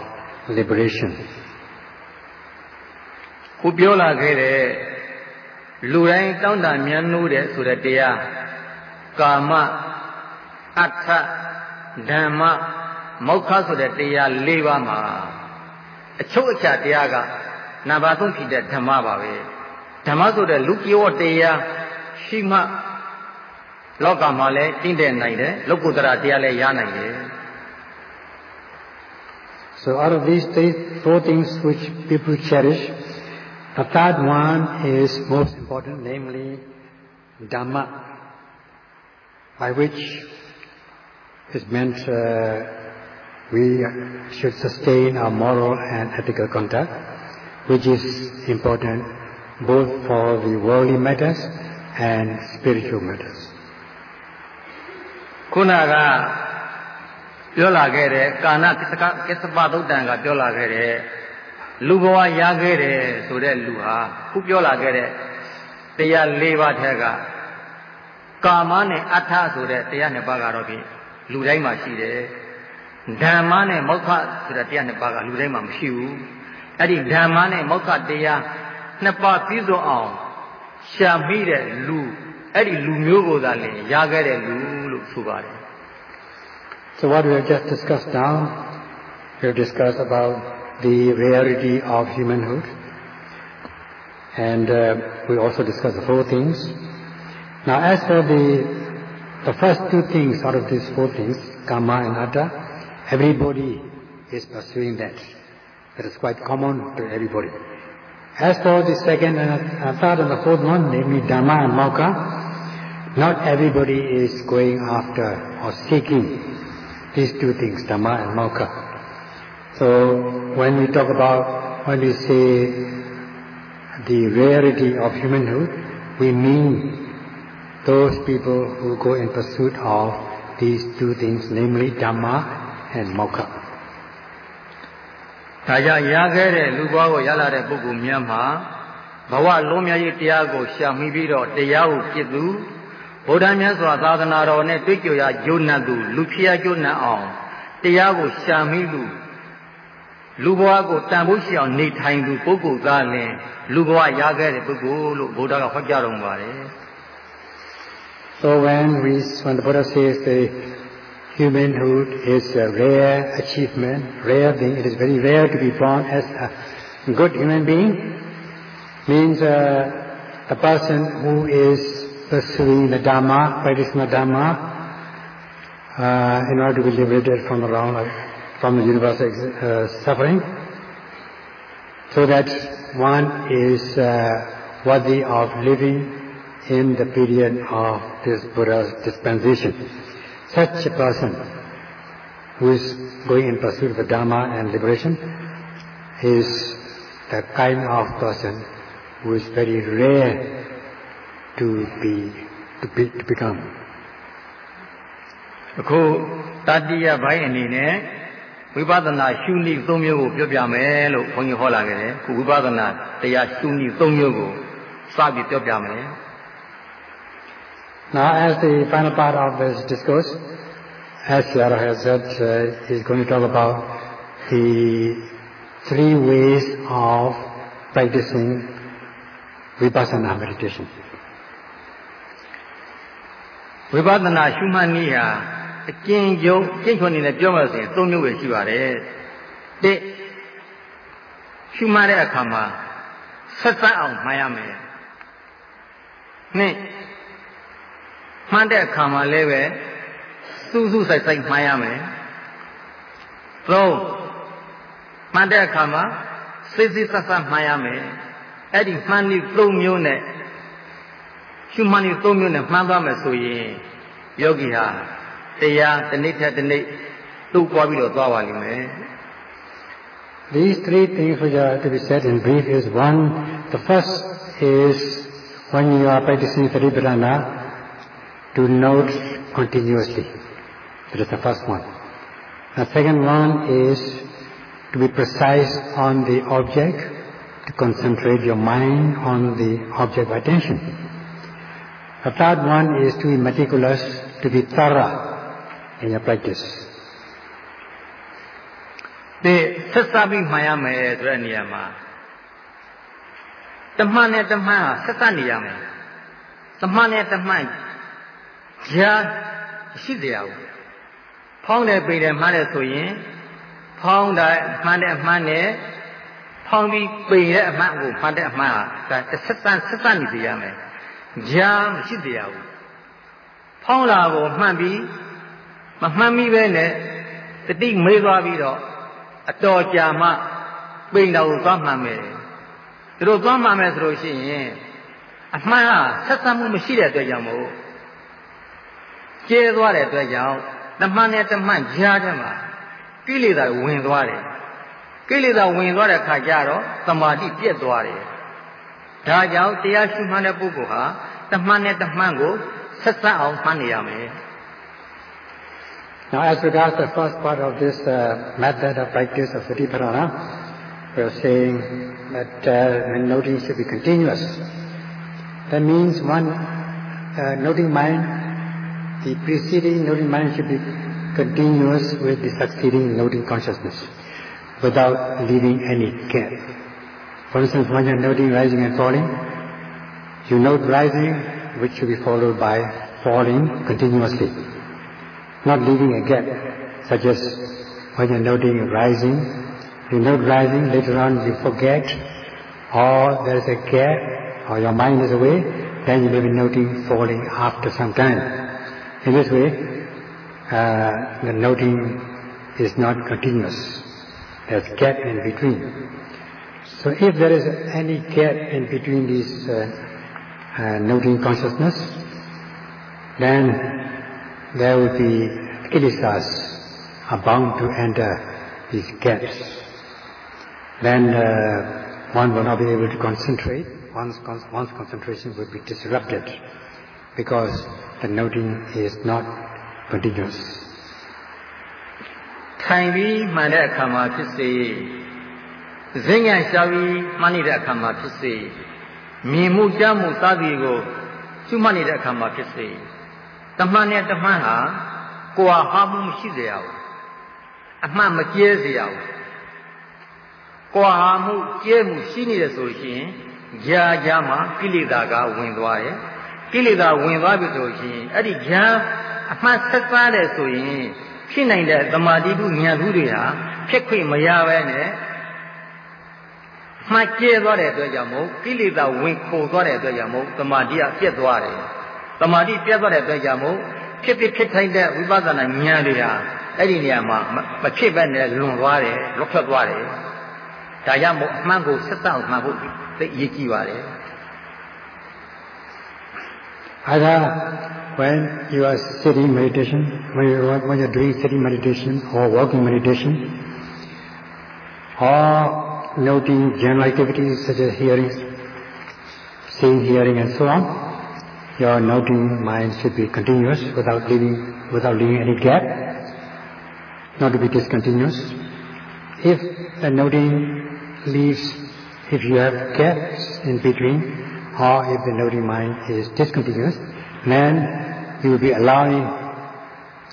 liberation. ခုပြောလာခဲ့တဲ့လူတိုင်းတောင်းတမြန်းနိုးတဲ့ဆိုတဲ့တရားကာမအဋ္ဌဓမ္မမောက္ခဆိုတဲ့တရား၄ပါးမှာအချုပ်အချာတရားကနံပါတ်3ဖြစ်တဲ့ဓမ္မပါပဲဓမ္မဆိုတဲ့လူပြောတရားရှိမှလောကမှာလည်းတင့်တယ်နိုင်တယ်လောကုတ္တရာတရားလည်းရနိုင်တယ် So out of these three, four things which people cherish, The third one is most important, namely Dhamma, by which is meant uh, we should sustain our moral and ethical conduct, which is important both for the worldly matters and spiritual matters. ခုနကပြောလာခဲ့တဲ့ကာဏကိစ္စကကိစ္စပသုတ်တံကပြောလာခဲ့တဲ့ လူဘဝရခဲ့တယ်ဆိုတဲ့လူဟာခုပြောလာခဲ့တဲ့တရား၄ပါးထက်ကကာမနဲ့အဋ္ဌဆိုတဲ့တရားနှစ်ပါးကတော့ဖြင့်လူတိုင်းမှာရှိတယ်ဓမ္မနဲ့မောက္ခဆိုတဲ့တရားနှစ်ပါးကလူတိုင်းမှာမရှိဘူးအဲ့ဒီဓမ္မနဲ့မောက္ခတရားနှစ်ပါးပြည့်စုံအောင်ရှာမိတဲ့လူအဲ့ဒီလူမျိုးကိုသာလင်ရခဲ့တဲ့လူလို့ဆိုပါတယ် So what we have just discussed now we have discussed about the rarity of humanhood. And uh, we also discussed the four things. Now as for the, the first two things out of these four things, karma and atta, everybody is pursuing that. That is quite common to everybody. As for the second and third and the fourth one, namely Dhamma and Mokka, not everybody is going after or seeking these two things, Dhamma and Mokka. So when we talk about, when we say the rarity of humanhood, we mean those people who go in pursuit of these two things, namely Dhamma and Mokkha. ဒါကြောင့်ရခဲ့တဲ့လူဘဝကိုရလာတဲ့ပုဂ္ဂိုလ်များမှာဘဘဝလုံးမြတ်ရေးတရားကိုရှာမိပြီးတော့တရားကိုပြစ်သူဗုဒ္ဓမြတ်စွာသာသနာတော်နဲ့တွေ့ကြရယုံနတ်သူလူဖြစ်ရယုံနတ်အောင်တရားကိုရှာမိလူ လူဘဝကိုတန်ဖိုးရှိအောင်နေထိုင်သူပုဂ္ဂိုလ်သားလင်လူဘဝရခဲ့တဲ့ပုဂ္ဂိုလ်လို့ဘုရားကဟောကြားတော်မူပါတယ် So when we when the Buddha says the humanhood is a rare achievement, rare thing, it is very rare to be born as a good human being, means uh, a person who is pursuing the Dhamma, practicing the Dhamma, uh, in order to be liberated from around from the universal uh, suffering, so that one is uh, worthy of living in the period of this Buddha's dispensation. Such a person who is going in pursuit of the Dharma and liberation is the kind of person who is very rare to be to, be, to become. အခုတတိယဘိုင်းအနေနဲ့ ဝိပဿနာရှုနည်း၃မျိုးကိုပြောပြမယ်လို့ဘုန်းကြီးဟောလာခဲ့တယ်ခုဝိပဿနာတရားရှုနည်း၃မျိုးကိုစပြီးပြောပြမယ် Now as the final part of this discourse as Yara has said uh, he's going to talk about the three ways of practicing vipassana meditation ဝိပဿနာရှုမှတ်နည်းဟာ အကျဉ်းချုပ်ကျင့်ခွင့်နေနဲ့ပြောမှဆိုရင်၃မျိုးပဲရှိပါတယ်။တစ်ရှုမှတ်တဲ့အခါမှာဆက်ဆက်အောင်မှတ်ရမယ်။နှစ်မှတ်တဲ့အခါမှာလည်းပဲစူးစူးဆိုင်ဆိုင်မှတ်ရမယ်။သုံးမှတ်တဲ့အခါမှာစိတ်စိတ်ဆက်ဆက်မှတ်ရမယ်။အဲ့ဒီမှတ်နည်း၃မျိုးနဲ့ရှုမှတ်နည်း၃မျိုးနဲ့မှန်းသွားမယ်ဆိုရင်ယောဂီဟာ တရားတစ်နေ့ထက်တစ်နေ့သူ့ပွားပြီးတော့သွားပါလိမ့်မယ် These three things which are to be said in brief is one, the first is when you are practicing Saripurana, to note continuously. That is the first one. The second one is to be precise on the object, to concentrate your mind on the object of attention. The third one is to be meticulous, to be thorough in your practice. ဒီဆက်စပ်ပြီးမှန်ရမယ်ဆိုတဲ့နေရာမှာတမန်နဲ့တမန်ဟာဆက်စပ်နေရမယ်တမန်နဲ့တမန်ကြားရှိတရားဘူးဖောင်းတယ်ပိတယ်မှန်းတယ်ဆိုရင်ဖောင်းတယ်မှန်းတယ်မှန်းတယ်ဖောင်းပြီးပိတဲ့အမှန်ကိုမှန်းတဲ့အမှန်ဟာဒါဆက်စပ်ဆက်စပ်နေတရားမယ်ကြားမရှိတရားဘူးဖောင်းလာကိုမှန်ပြီး မမှန်မိပဲနဲ့တတိမေးသွားပြီးတော့အတော်ကြာမှပိန်တော်ကိုသွားမှန်မယ်သူတို့သွားမှန်မယ်ဆိုလို့ရှိရင်အမှန်ဟာဆက်ဆံမှုမရှိတဲ့အတွက်ကြောင့်မို့ကျဲသွားတဲ့အတွက်ကြောင့်တမန်နဲ့တမန်ကြားထဲမှာကိလေသာဝင်သွားတယ်ကိလေသာဝင်သွားတဲ့ခါကျတော့သမာဓိပြက်သွားတယ်ဒါကြောင့်တရားရှိမှန်းတဲ့ပုဂ္ဂိုလ်ဟာတမန်နဲ့တမန်ကိုဆက်ဆက်အောင်မှန်းနေရမယ် Now, as regards the first part of this uh, method of practice of Satipatthana, we are saying that uh, noting should be continuous. That means one uh, noting mind, the preceding noting mind should be continuous with the succeeding noting consciousness, without leaving any gap. For instance, when you're noting rising and falling, you note rising, which should be followed by falling continuously not leaving a gap, such as when you're noting rising, you note rising, later on you forget, or there's a gap, or your mind is away, then you may be noting falling after some time. In this way, uh, the noting is not continuous. There's gap in between. So if there is any gap in between these uh, uh, noting consciousness, then there will be kilesas are bound to enter these gaps. Then uh, one will not be able to concentrate. One's, con- one's concentration will be disrupted because the noting is not continuous. ထိုင်ပြီးမှန်တဲ့အခါမှာဖြစ်စေဇင်းငံရှောက်ပြီးမှန်နေတဲ့အခါမှာဖြစ်စေ မြင်မှုကြားမှုစသည်ကိုရှုမှတ်နေတဲ့အခါမှာဖြစ်စေ တမန်နဲ့တမန်ဟာကိုယ်ဟာမှုမရှိစေရဘူးအမှန်မကျဲစေရဘူးကိုယ်ဟာမှုကျဲမှုရှိနေတယ်ဆိုရှင်ကြာကြာမှကိလေသာကဝင်သွားတယ်ကိလေသာဝင်သွားပြီဆိုရှင်အဲ့ဒီကြာအမှန်ဆက်စားတယ်ဆိုရင်ဖြစ်နိုင်တဲ့သမာဓိတုဉာဏ်ထုတွေဟာဖြစ်ခွင့်မရပဲနဲ့မှကျဲသွားတဲ့အတွက်ကြောင့်မို့ကိလေသာဝင်ခိုသွားတဲ့အတွက်ကြောင့်မို့သမာဓိကပြတ်သွားတယ် သမာဓိပြတ်သွားတဲ့အတွက်ကြောင့်မို့ဖြစ်ဖြစ်ဖြစ်ထိုင်တဲ့ဝိပဿနာဉာဏ်တွေဟာအဲ့ဒီနေရာမှာမဖြစ်ပဲနဲ့လွန်သွားတယ်လွတ်ထွက်သွားတယ်ဒါကြောင့်မို့အမှန်ကိုဆက်စောင့်မှဖို့သိအရေးကြီးပါတယ် Either when you are sitting meditation, when you are, when you're doing sitting meditation or walking meditation, or noting general activities such as hearing, seeing, hearing, and so on, your noting mind should be continuous without leaving, without leaving any gap, not to be discontinuous. If the noting leaves, if you have gaps in between, or if the noting mind is discontinuous, then you will be allowing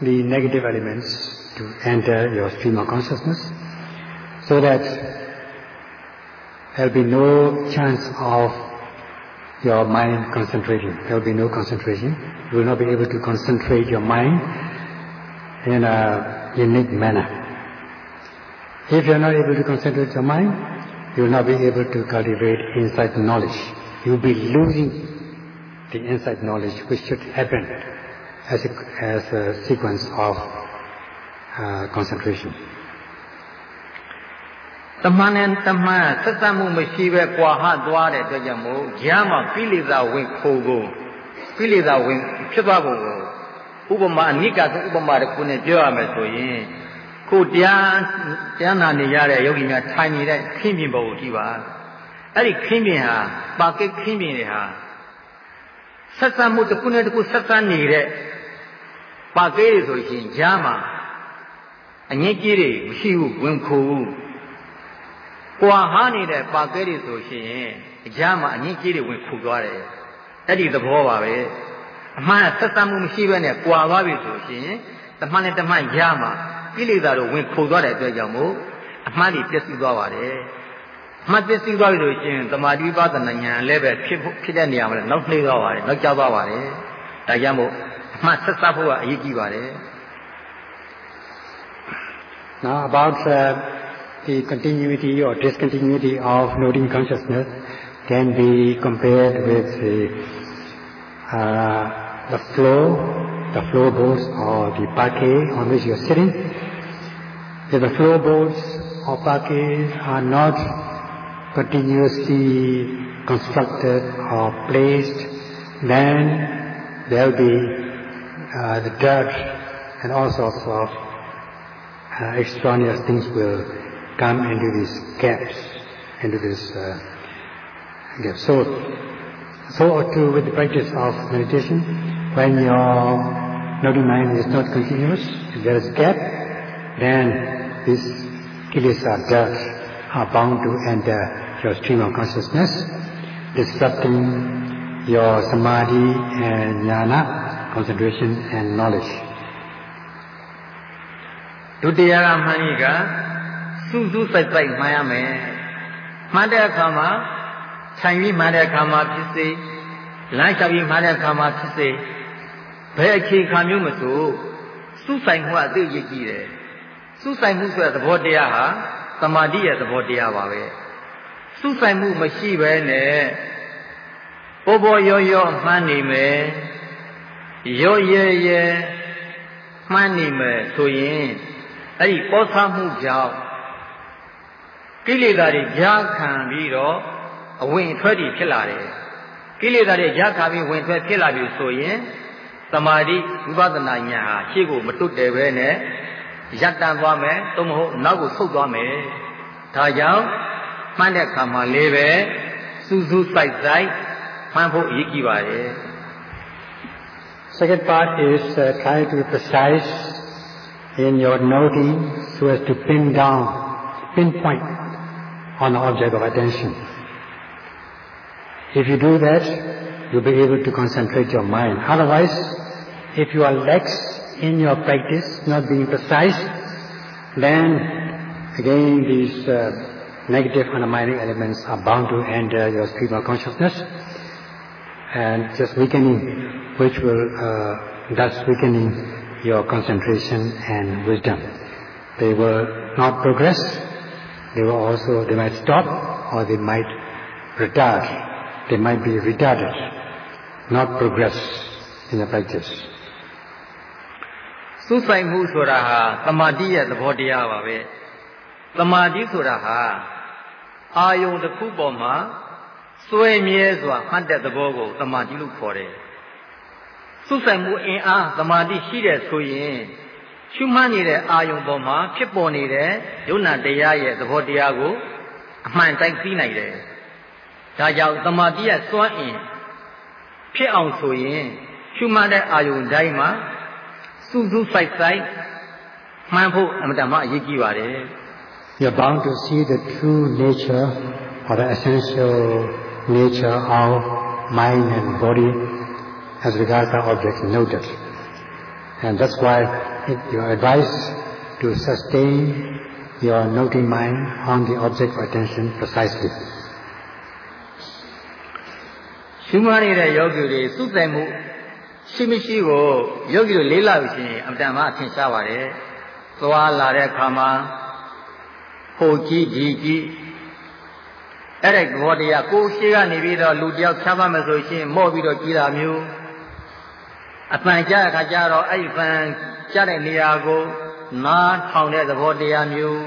the negative elements to enter your stream of consciousness so that there will be no chance of your mind concentrating. There will be no concentration. You will not be able to concentrate your mind in a unique manner. If you are not able to concentrate your mind, you will not be able to cultivate insight knowledge. You will be losing the insight knowledge which should happen as a, as a sequence of uh, concentration. တမန်နဲ့တမန်ဆက်စပ်မှုမရှိပဲကွာဟသွားတဲ့အတွက်ကြောင့်မို့ဂျမ်းမှာကိလေသာဝင်ခိုးကိုကိလေသာဝင်ဖြစ်သွားပုံကိုဥပမာအနိကဆိုဥပမာတစ်ခုနဲ့ပြောရမယ်ဆိုရင်ကိုတရားတရားနာနေရတဲ့ယောဂီများထိုင်နေတဲ့ခင်းပြင်ပုံကိုကြည့်ပါအဲ့ဒီခင်းပြင်ဟာပါကိတ်ခင်းပြင်တွေဟာဆက်စပ်မှုတစ်ခုနဲ့တစ်ခုဆက်စပ်နေတဲ့ပါကိတ်တွေဆိုရင်ဂျမ်းမှာအငြင်းကြီးတွေမရှိဘူးဝင်ခိုးဘူး ကွာဟာနေတဲ့ပါကဲတွေဆိုရှင်အကြမ်းမှာအငင်းကြီးတွေဝင်ခုသွားတယ်အဲ့ဒီသဘောပါပဲအမှန်ဆက်သမှုမရှိဘဲနဲ့ကွာသွားပြီဆိုရှင်တမန်နဲ့တမန်ရမှာကိလေသာတို့ဝင်ခုသွားတဲ့အတွက်ကြောင့်မို့အမှန်ကြီးပျက်စီးသွားပါတယ်အမှန်ပျက်စီးသွားပြီဆိုရှင်တမာတိပါဒနာဉာဏ်လည်းပဲဖြစ်ဖြစ်တဲ့နေရာမှာလည်းနောက်နှေးသွားပါတယ်နောက်ကျသွားပါတယ်ဒါကြောင့်မို့အမှန်ဆက်သဖို့ကအရေးကြီးပါတယ် Now about uh, the continuity or discontinuity of noting consciousness can be compared with the, uh, the flow, the floorboards or the parquet on which you are sitting. If the floorboards or parquets are not continuously constructed or placed, then there will be uh, the dirt and all sorts of uh, extraneous things will come into these gaps, into this uh, gap. So, so too with the practice of meditation, when your noting mind is not continuous, if there is gap, then these kilesa dirt are bound to enter your stream of consciousness, disrupting your samadhi and jnana, concentration and knowledge. ဒုတိယကမှန်ကြီးက စူးစူးစိုက်စိုက်မှန်ရမယ်မှန်တဲ့အခါမှာခြံပြီးမှန်တဲ့အခါမှာဖြစ်စေလမ်းလျှောက်ပြီးမှန်တဲ့အခါမှာဖြစ်စေဘယ်အခြေခံမျိုးမဆိုစူးဆိုင်မှုအသိရည်ကြီးတယ်စူးဆိုင်မှုဆိုတဲ့သဘောတရားဟာသမာဓိရဲ့သဘောတရားပါပဲစူးဆိုင်မှုမရှိဘဲနဲ့ပေါ်ပေါ်ရောရောမှန်းနေမယ်ရောရဲရဲမှန်းနေမယ်ဆိုရင်အဲ့ဒီပေါ်ဆမှုကြောင့် ကိလေသာတွေကြားခံပြီးတော့အဝင်အထွက်တွေဖြစ်လာတယ်ကိလေသာတွေကြားခံပြီးဝင်ထွက်ဖြစ်လာပြီဆိုရင်သမာဓိဝိပဿနာဉာဏ်ဟာရှေ့ကိုမတွတ်တယ်ပဲနဲ့ရပ်တန့်သွားမယ်သို့မဟုတ်နောက်ကိုဆုတ်သွားမယ်ဒါကြောင့်မှန်းတဲ့ခါမှာလေးပဲစူးစူးစိုက်စိုက်မှန်းဖို့အရေးကြီးပါတယ် Second part is uh, trying to be precise in your noting so as to pin down, pinpoint on the object of attention. If you do that, you'll be able to concentrate your mind. Otherwise, if you are lax in your practice, not being precise, then again these uh, negative undermining elements are bound to enter your stream of consciousness and just weakening, which will uh, thus weakening your concentration and wisdom. They will not progress, they will also, they might stop or they might retard, they might be retarded, not progress in the practice. စုဆိုင်မှုဆိုတာဟာတမာတိရဲ့သဘောတရားပါပဲတမာတိဆိုတာဟာအာယုံတစ်ခုပေါ်မှာစွဲမြဲစွာမှတ်တဲ့သဘောကိုတမာတိလို့ခေါ်တယ်စုဆိုင်မှုအင်အားတမာတိရှိတဲ့ဆိုရင် ရှုမှတ်နေတဲ့အာယုံပေါ်မှာဖြစ်ပေါ်နေတဲ့ယုံနာတရားရဲ့သဘောတရားကိုအမှန်တိုင်းသိနိုင်တယ်ဒါကြောင့်တမာတိရဲ့စွမ်းအင်ဖြစ်အောင်ဆိုရင်ရှုမှတ်တဲ့အာယုံတိုင်းမှာစူးစူးဆိုင်ဆိုင်မှန်ဖို့အမှန်တမ်းအရေးကြီးပါတယ် You're bound to see the true nature or the essential nature of mind and body as regards the object noted. And that's why it, you're advised to sustain your noting mind on the object of attention precisely. ရှုမှတ်နေတဲ့ယောဂီတွေစုဆိုင်မှုရှိမရှိကိုယောဂီတို့လေးလာလို့ရှိရင်အမှန်တမ်းအထင်ရှားပါတယ်။သွားလာတဲ့အခါမှာဟိုကြည့်ဒီကြည့်အဲ့ဒီဘောတရားကိုရှိကနေပြီးတော့လူတယောက်ချမ်းပါမယ်ဆိုရှင်မော့ပြီးတော့ကြည်တာမျိုး အပန်ကြားတဲ့အခါကျတော့အဲ့ဒီပန်ကြားတဲ့နေရာကိုနားထောင်တဲ့သဘောတရားမျိုး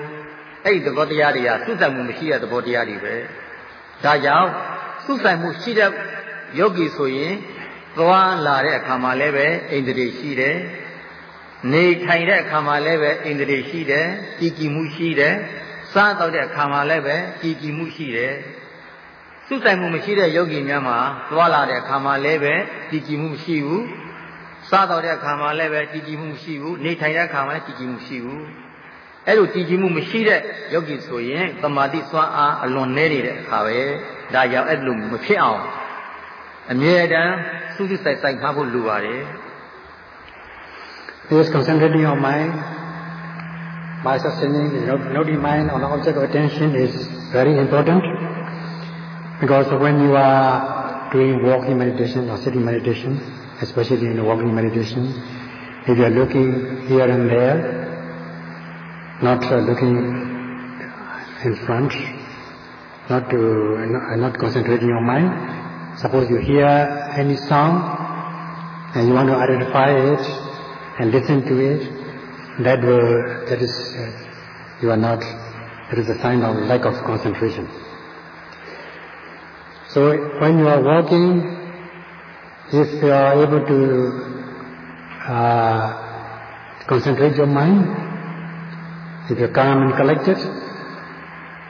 အဲ့ဒီသဘောတရားတွေကစုဆိုင်မှုမရှိတဲ့သဘောတရားတွေပဲဒါကြောင့်စုဆိုင်မှုရှိတဲ့ယောဂီဆိုရင်သွားလာတဲ့အခါမှာလည်းပဲအိန္ဒြေရှိတယ်နေထိုင်တဲ့အခါမှာလည်းပဲအိန္ဒြေရှိတယ်ကြည်ကြည်မှုရှိတယ်စားတော့တဲ့အခါမှာလည်းပဲကြည်ကြည်မှုရှိတယ်စုဆိုင်မှုမရှိတဲ့ယောဂီများမှာသွားလာတဲ့အခါမှာလည်းပဲကြည်ကြည်မှုမရှိဘူး စားတော့တဲ့အခါမှာလည်းပဲကြည်ကြည်မှုမရှိဘူးနေထိုင်တဲ့အခါမှာလည်းကြည်ကြည်မှုမရှိဘူးအဲ့လိုကြည်ကြည်မှုမရှိတဲ့ယောဂီဆိုရင်တမာတိစွမ်းအားအလွန်နည်းနေတဲ့အခါပဲဒါကြောင့်အဲ့လိုမဖြစ်အောင်အမြဲတမ်းစူးစူးဆိုင်ဆိုင်မှဖို့လိုပါတယ် Please concentrating your mind by sustaining the noting mind on the object of attention is very important because when you are doing walking meditation or sitting meditation, especially in walking meditation, if you are looking here and there, not uh, looking in front, not to not, not concentrating your mind. Suppose you hear any sound and you want to identify it and listen to it, that will that is uh, you are not that is a sign of lack of concentration. So when you are walking, if you are able to uh, concentrate your mind, if you're calm and collected,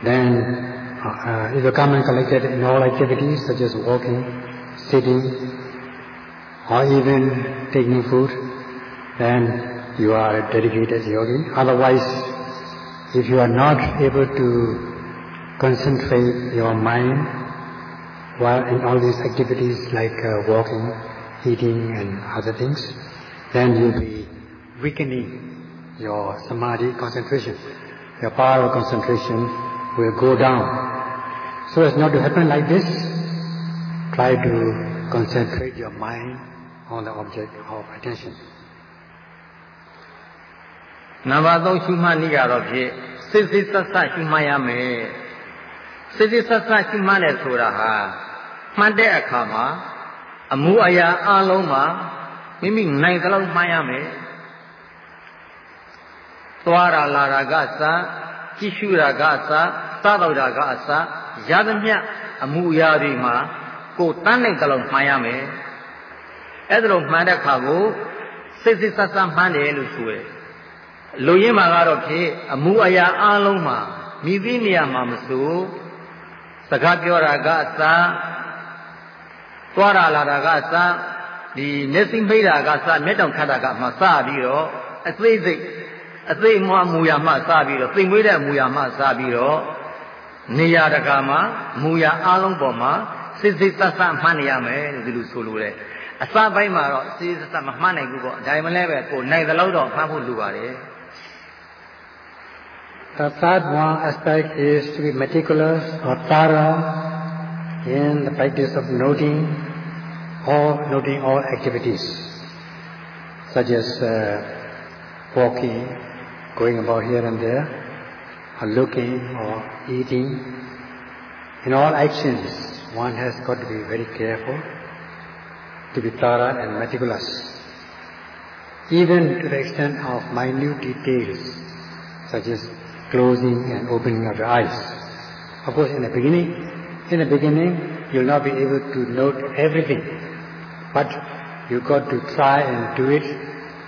then uh, if you're calm and collected in all activities such as walking, sitting, or even taking food, then you are a dedicated yogi. Otherwise, if you are not able to concentrate your mind while in all these activities like uh, walking, eating and other things, then you'll be weakening your samadhi concentration. Your power of concentration will go down. So as not to happen like this, try to concentrate your mind on the object of attention. နံပါတ်3ရှုမှတ်နည်းကတော့ဖြစ်စစ်စစ်ဆက်ဆက်ရှုမှတ်ရမယ်စစ်စစ်ဆက်ဆက်ရှုမှတ်တယ်ဆိုတာဟာ မှတ်တဲ့အခါမှာအမှုအရာအလုံးမှာမိမိနိုင်သလောက်မှတ်ရမယ်သွားတာလာတာကစကြည့်ရှုတာကစစားတော့တာကအစရသမျှအမှုအရာတွေမှာကိုယ်တန်းနိုင်သလောက်မှတ်ရမယ်အဲ့ဒါလိုမှန်တဲ့ခါကိုစစ်စစ်ဆက်ဆက်မှန်းတယ်လို့ဆိုရယ်လူရင်းမှာကတော့ဖြစ်အမှုအရာအလုံးမှာမိသည့်နေရာမှာမဆိုစကားပြောတာကအစ သွားတာလာတာကအစဒီမျက်စိမိတာကစမျက်တောင်ခတ်တာကမှစပြီးတော့အသေးစိတ်အသေးမွားမူရမှစပြီးတော့သိမ်မွေးတဲ့မူရမှစပြီးတော့နေရာတကာမှာမူရအလုံးပေါ်မှာစစ်စစ်သက်သက်မှတ်နေရမယ်လို့ဒီလိုဆိုလိုတယ်အစပိုင်းမှာတော့စစ်စစ်သက်သက်မမှတ်နိုင်ဘူးပေါ့ဒါမှလည်းပဲကိုနိုင်တဲ့လောက်တော့မှတ်ဖို့လိုပါတယ် The third one aspect is to be meticulous or thorough in the practice of noting all noting all activities such as uh, walking, going about here and there, or looking or eating. In all actions, one has got to be very careful, to be thorough and meticulous, even to the extent of minute details, such as closing and opening of your eyes. Of course, in the beginning, in the beginning, you'll not be able to note everything, but you've got to try and do it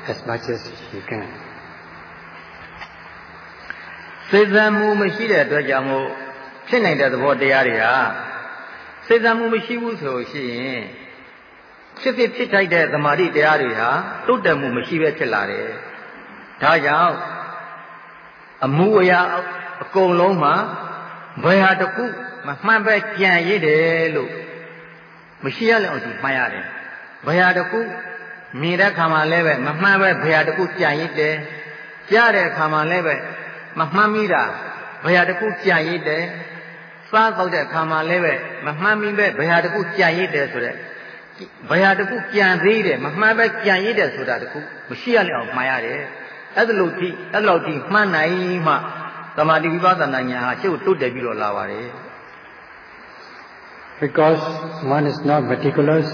as much as you can. စေတံမှုမရှိတဲ့အတွက်ကြောင့်မို့ဖြစ်နိုင်တဲ့သဘောတရားတွေဟာစေတံမှုမရှိဘူးဆိုလို့ရှိရင်ဖြစ်ဖြစ်ဖြစ်ထိုက်တဲ့သမာဓိတရားတွေဟာတိုးတက်မှုမရှိပဲဖြစ်လာတယ်။ဒါကြောင့်အမှုအရာအကုန်လုံးမှာဘယ်ဟာတစ်ခုမမှန်ပဲကြံရည်တယ်လို့မရှိရလည်းအောင်ဒီမှတ်ရတယ်။ ဘယ်ဟာတစ်ခုမြင်တဲ့ခါမှာလည်းပဲမမှန်ပဲဘယ်ဟာတစ်ခုကြံရည်တယ်။ကြားတဲ့ခါမှာလည်းပဲမမှန်မိတာဘယ်ဟာတစ်ခုကြံရည်တယ်။စားတော့တဲ့ခါမှာလည်းပဲမမှန်မိပဲဘယ်ဟာတစ်ခုကြံရည်တယ်ဆိုတဲ့ဘယ်ဟာတစ်ခုကြံသေးတယ်မမှန်ပဲကြံရည်တယ်ဆိုတာတစ်ခုမရှိရလည်းအောင်မှားရတယ်။အဲ့ဒါလို့ဒီအဲ့လောက်ဒီမှန်နိုင်မှသမာဓိဝိပဿနာဉာဏ်ဟာရှေ့ကိုတိုးတက်ပြီးတော့လာပါတယ်။ Because one is not meticulous,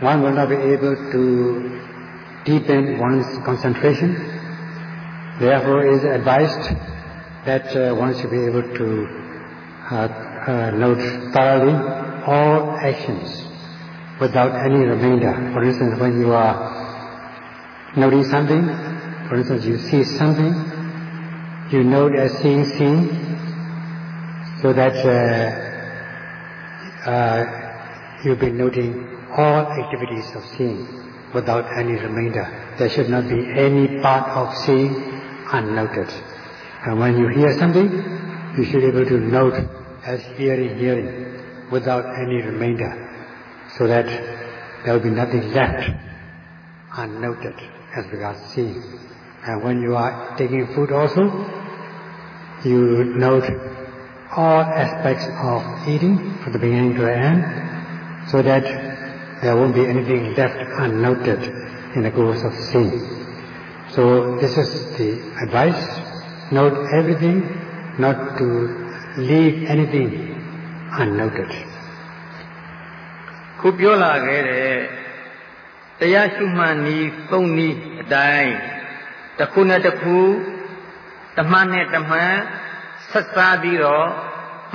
one will not be able to deepen one's concentration. Therefore, it is advised that uh, one should be able to uh, uh, note thoroughly all actions without any remainder. For instance, when you are noting something, for instance, you see something, you note as seeing seen, so that uh, uh, you'll be noting all activities of seeing without any remainder. There should not be any part of seeing unnoted. And when you hear something, you should be able to note as hearing, hearing, without any remainder, so that there will be nothing left unnoted as regards seeing. And when you are taking food also, you note all aspects of eating from the beginning to the end, so that there won't be anything left unnoted in the course of seeing. So this is the advice. Note everything, not to leave anything unnoted. ခုပြောလာခဲ့တဲ့တရားရှုမှန်ဤသုံးနည်းအတိုင်းတစ်ခုနဲ့တစ်ခုတမန်နဲ့တမန်ဆက်စားပြီးတော့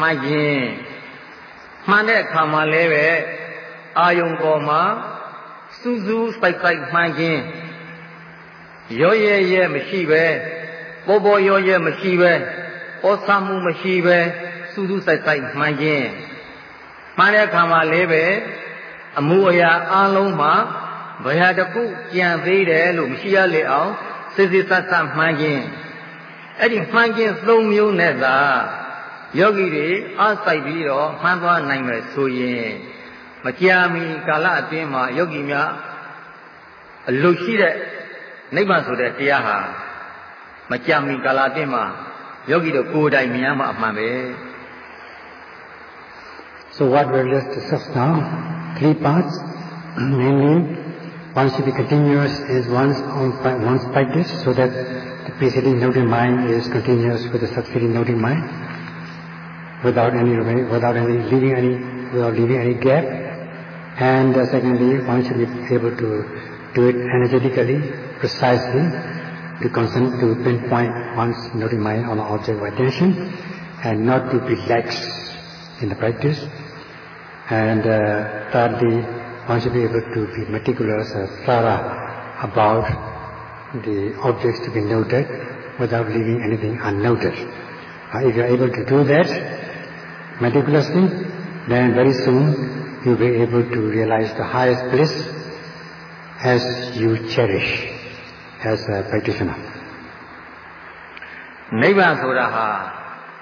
မှတ်ရင်မှန်တဲ့အခါမှာလည်းပဲ အာယုံပေါ်မှာစူးစူးစိုက်စိုက်မှန်ခြင်းရောရဲရဲမရှိပဲပေါ်ပေါ်ရောရဲမရှိပဲဩဆမှုမရှိပဲစူးစူးစိုက်စိုက်မှန်ခြင်းမှန်တဲ့အခါမှာလည်းပဲအမှုအရာအလုံးမှာဘယ်ဟာတစ်ခုကြံသေးတယ်လို့မရှိရလေအောင်စစ်စစ်ဆက်ဆက်မှန်ခြင်းအဲ့ဒီမှန်ခြင်း၃မျိုးနဲ့သာယောဂီတွေအားစိုက်ပြီးတော့မှန်သွားနိုင်မယ်ဆိုရင် မကြာမီကာလအတွင်းမှာယောဂီများအလုရှိတဲ့နိဗ္ဗာန်ဆိုတဲ့တရားဟာမကြာမီကာလအတွင်းမှာယောဂီတို့ကိုယ်တိုင်မြင်ရမှာအမှန်ပဲ So what we'll just discuss now, three parts, namely, one should be continuous is one's own one's practice, so that the preceding noting mind is continuous with the succeeding noting mind, without any without any leaving any without leaving any gap. And uh, secondly, one should be able to do it energetically, precisely, to concern to pinpoint one's noting mind on the object of attention, and not to be lax in the practice. And uh, thirdly, one should be able to be meticulous and thorough about the objects to be noted without leaving anything unnoted. Uh, if you are able to do that meticulously, then very soon you'll be able to realize the highest bliss as you cherish as a practitioner. နိဗ္ဗာန်ဆိုတာဟာ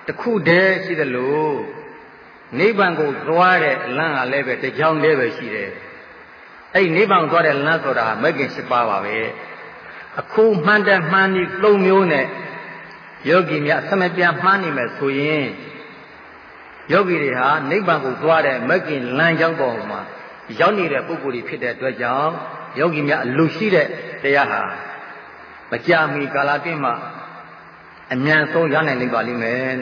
တခုတည်းရှိသလိုနိဗ္ဗာန်ကိုသွားတဲ့လမ်းကလည်းပဲတစ်ကြောင်းတည်းပဲရှိတယ်အဲ့ဒီနိဗ္ဗာန်သွားတဲ့လမ်းဆိုတာမဂ္ဂင်၈ပါးပါပဲအခုမှန်တယ်မှန်ဒီ၃မျိုးနဲ့ယောဂီများအစမပြတ်မှန်းနေမယ်ဆိုရင် ယောဂီတွေဟာနိဗ္ဗာန်ကိုသွားတဲ့မဂ္ဂင်လမ်းကြောင်းပေါ်မှာရောက်နေတဲ့ပုဂ္ဂိုလ်တွေဖြစ်တဲ့အတွက်ကြောင့်ယောဂီများအလိုရှိတဲ့တရားဟာမကြာမီကာလအတွင်းမှာအမြန်ဆုံးရနိုင်လိမ့်ပါလိမ့်မယ်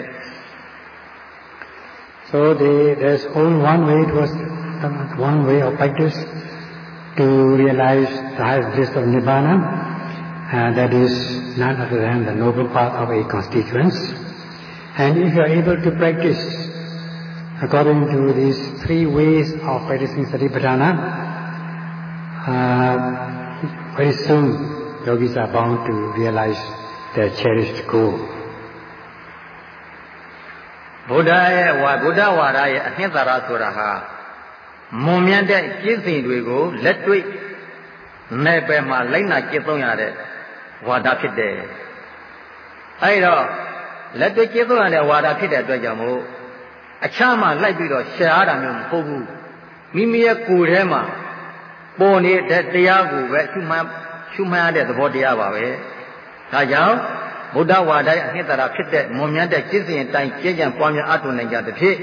So the, there's only one way it was one way of practice to realize the highest bliss of Nibbana and that is none other than the noble path of a constituents. And if you are able to practice according to these three ways of practicing Satipatthana, uh, very soon yogis are bound to realize their cherished goal. ဗုဒ္ဓရဲ့ဝါဗုဒ္ဓဝါဒရဲ့အနှစ်သာရဆိုတာဟာမွန်မြတ်တဲ့ကျင့်စဉ်တွေကိုလက်တွေ့နယ်ပယ်မှာလိုက်နာကျင့်သုံးရတဲ့ဝါဒဖြစ်တယ်။အဲဒီတော့လက်တွေ့ကျင့်သုံးရတဲ့ဝါဒဖြစ်တဲ့အတွက်ကြောင့်မို့ အခြားမှာလိုက်ပြီးတော့ရှားရတာမျိုးမဟုတ်ဘူး။မိမိရဲ့ကိုယ်ထဲမှာပေါ်နေတဲ့တရားကိုပဲရှုမှတ်ရှုမှတ်ရတဲ့သဘောတရားပါပဲ။ဒါကြောင့်ဗုဒ္ဓဝါဒရဲ့အနှစ်သာရဖြစ်တဲ့မွန်မြတ်တဲ့ကျင့်စဉ်အတိုင်းကျင့်ကြံပွားများအထုံနိုင်ကြသဖြင့်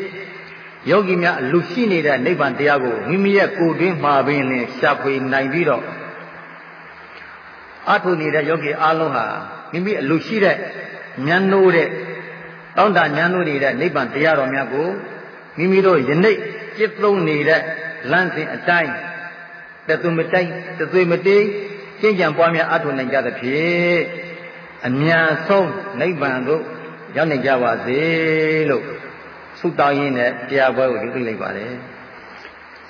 ယောဂီများအလူရှိနေတဲ့နိဗ္ဗာန်တရားကိုမိမိရဲ့ကိုယ်တွင်းမှာပင်လင်ရှာဖွေနိုင်ပြီးတော့အထုနေတဲ့ယောဂီအလုံးဟာမိမိအလူရှိတဲ့ဉာဏ်နိုးတဲ့ တောင်းတဉာဏ်နိုးနေတဲ့နိဗ္ဗာန်တရားတော်များကိုမိမိတို့ယနေ့จิตသုံးနေတဲ့လမ်းစဉ်အတိုင်းတသွမတိုက်တသွေမတိကျင့်ကြံပွားများအထုနိုင်ကြသဖြင့်အမြန်ဆုံးနိဗ္ဗာန်သို့ရောက်နိုင်ကြပါစေလို့ဆုတောင်းရင်းနဲ့တရားပွဲကိုပြုလုပ်လိုက်ပါတယ်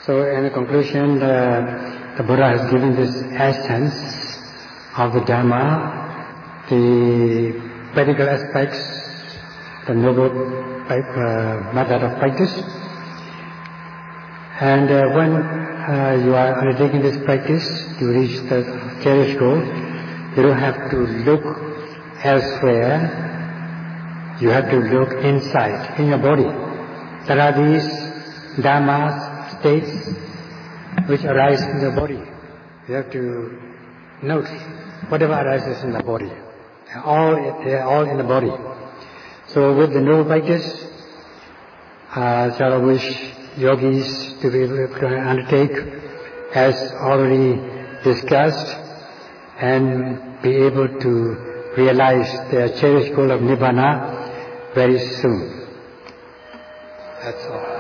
So in the conclusion the, the Buddha has given this essence of the Dhamma the practical aspects the noble uh, method of practice and uh, when uh, you are undertaking this practice to reach the cherished goal you don't have to look elsewhere, you have to look inside, in your body. There are these dhammas, states, which arise in the body. You have to note whatever arises in the body. All, they're all in the body. So with the noble practice, uh, I wish yogis to be able to undertake, as already discussed, and be able to realize their cherished goal of Nibbana very soon. That's all.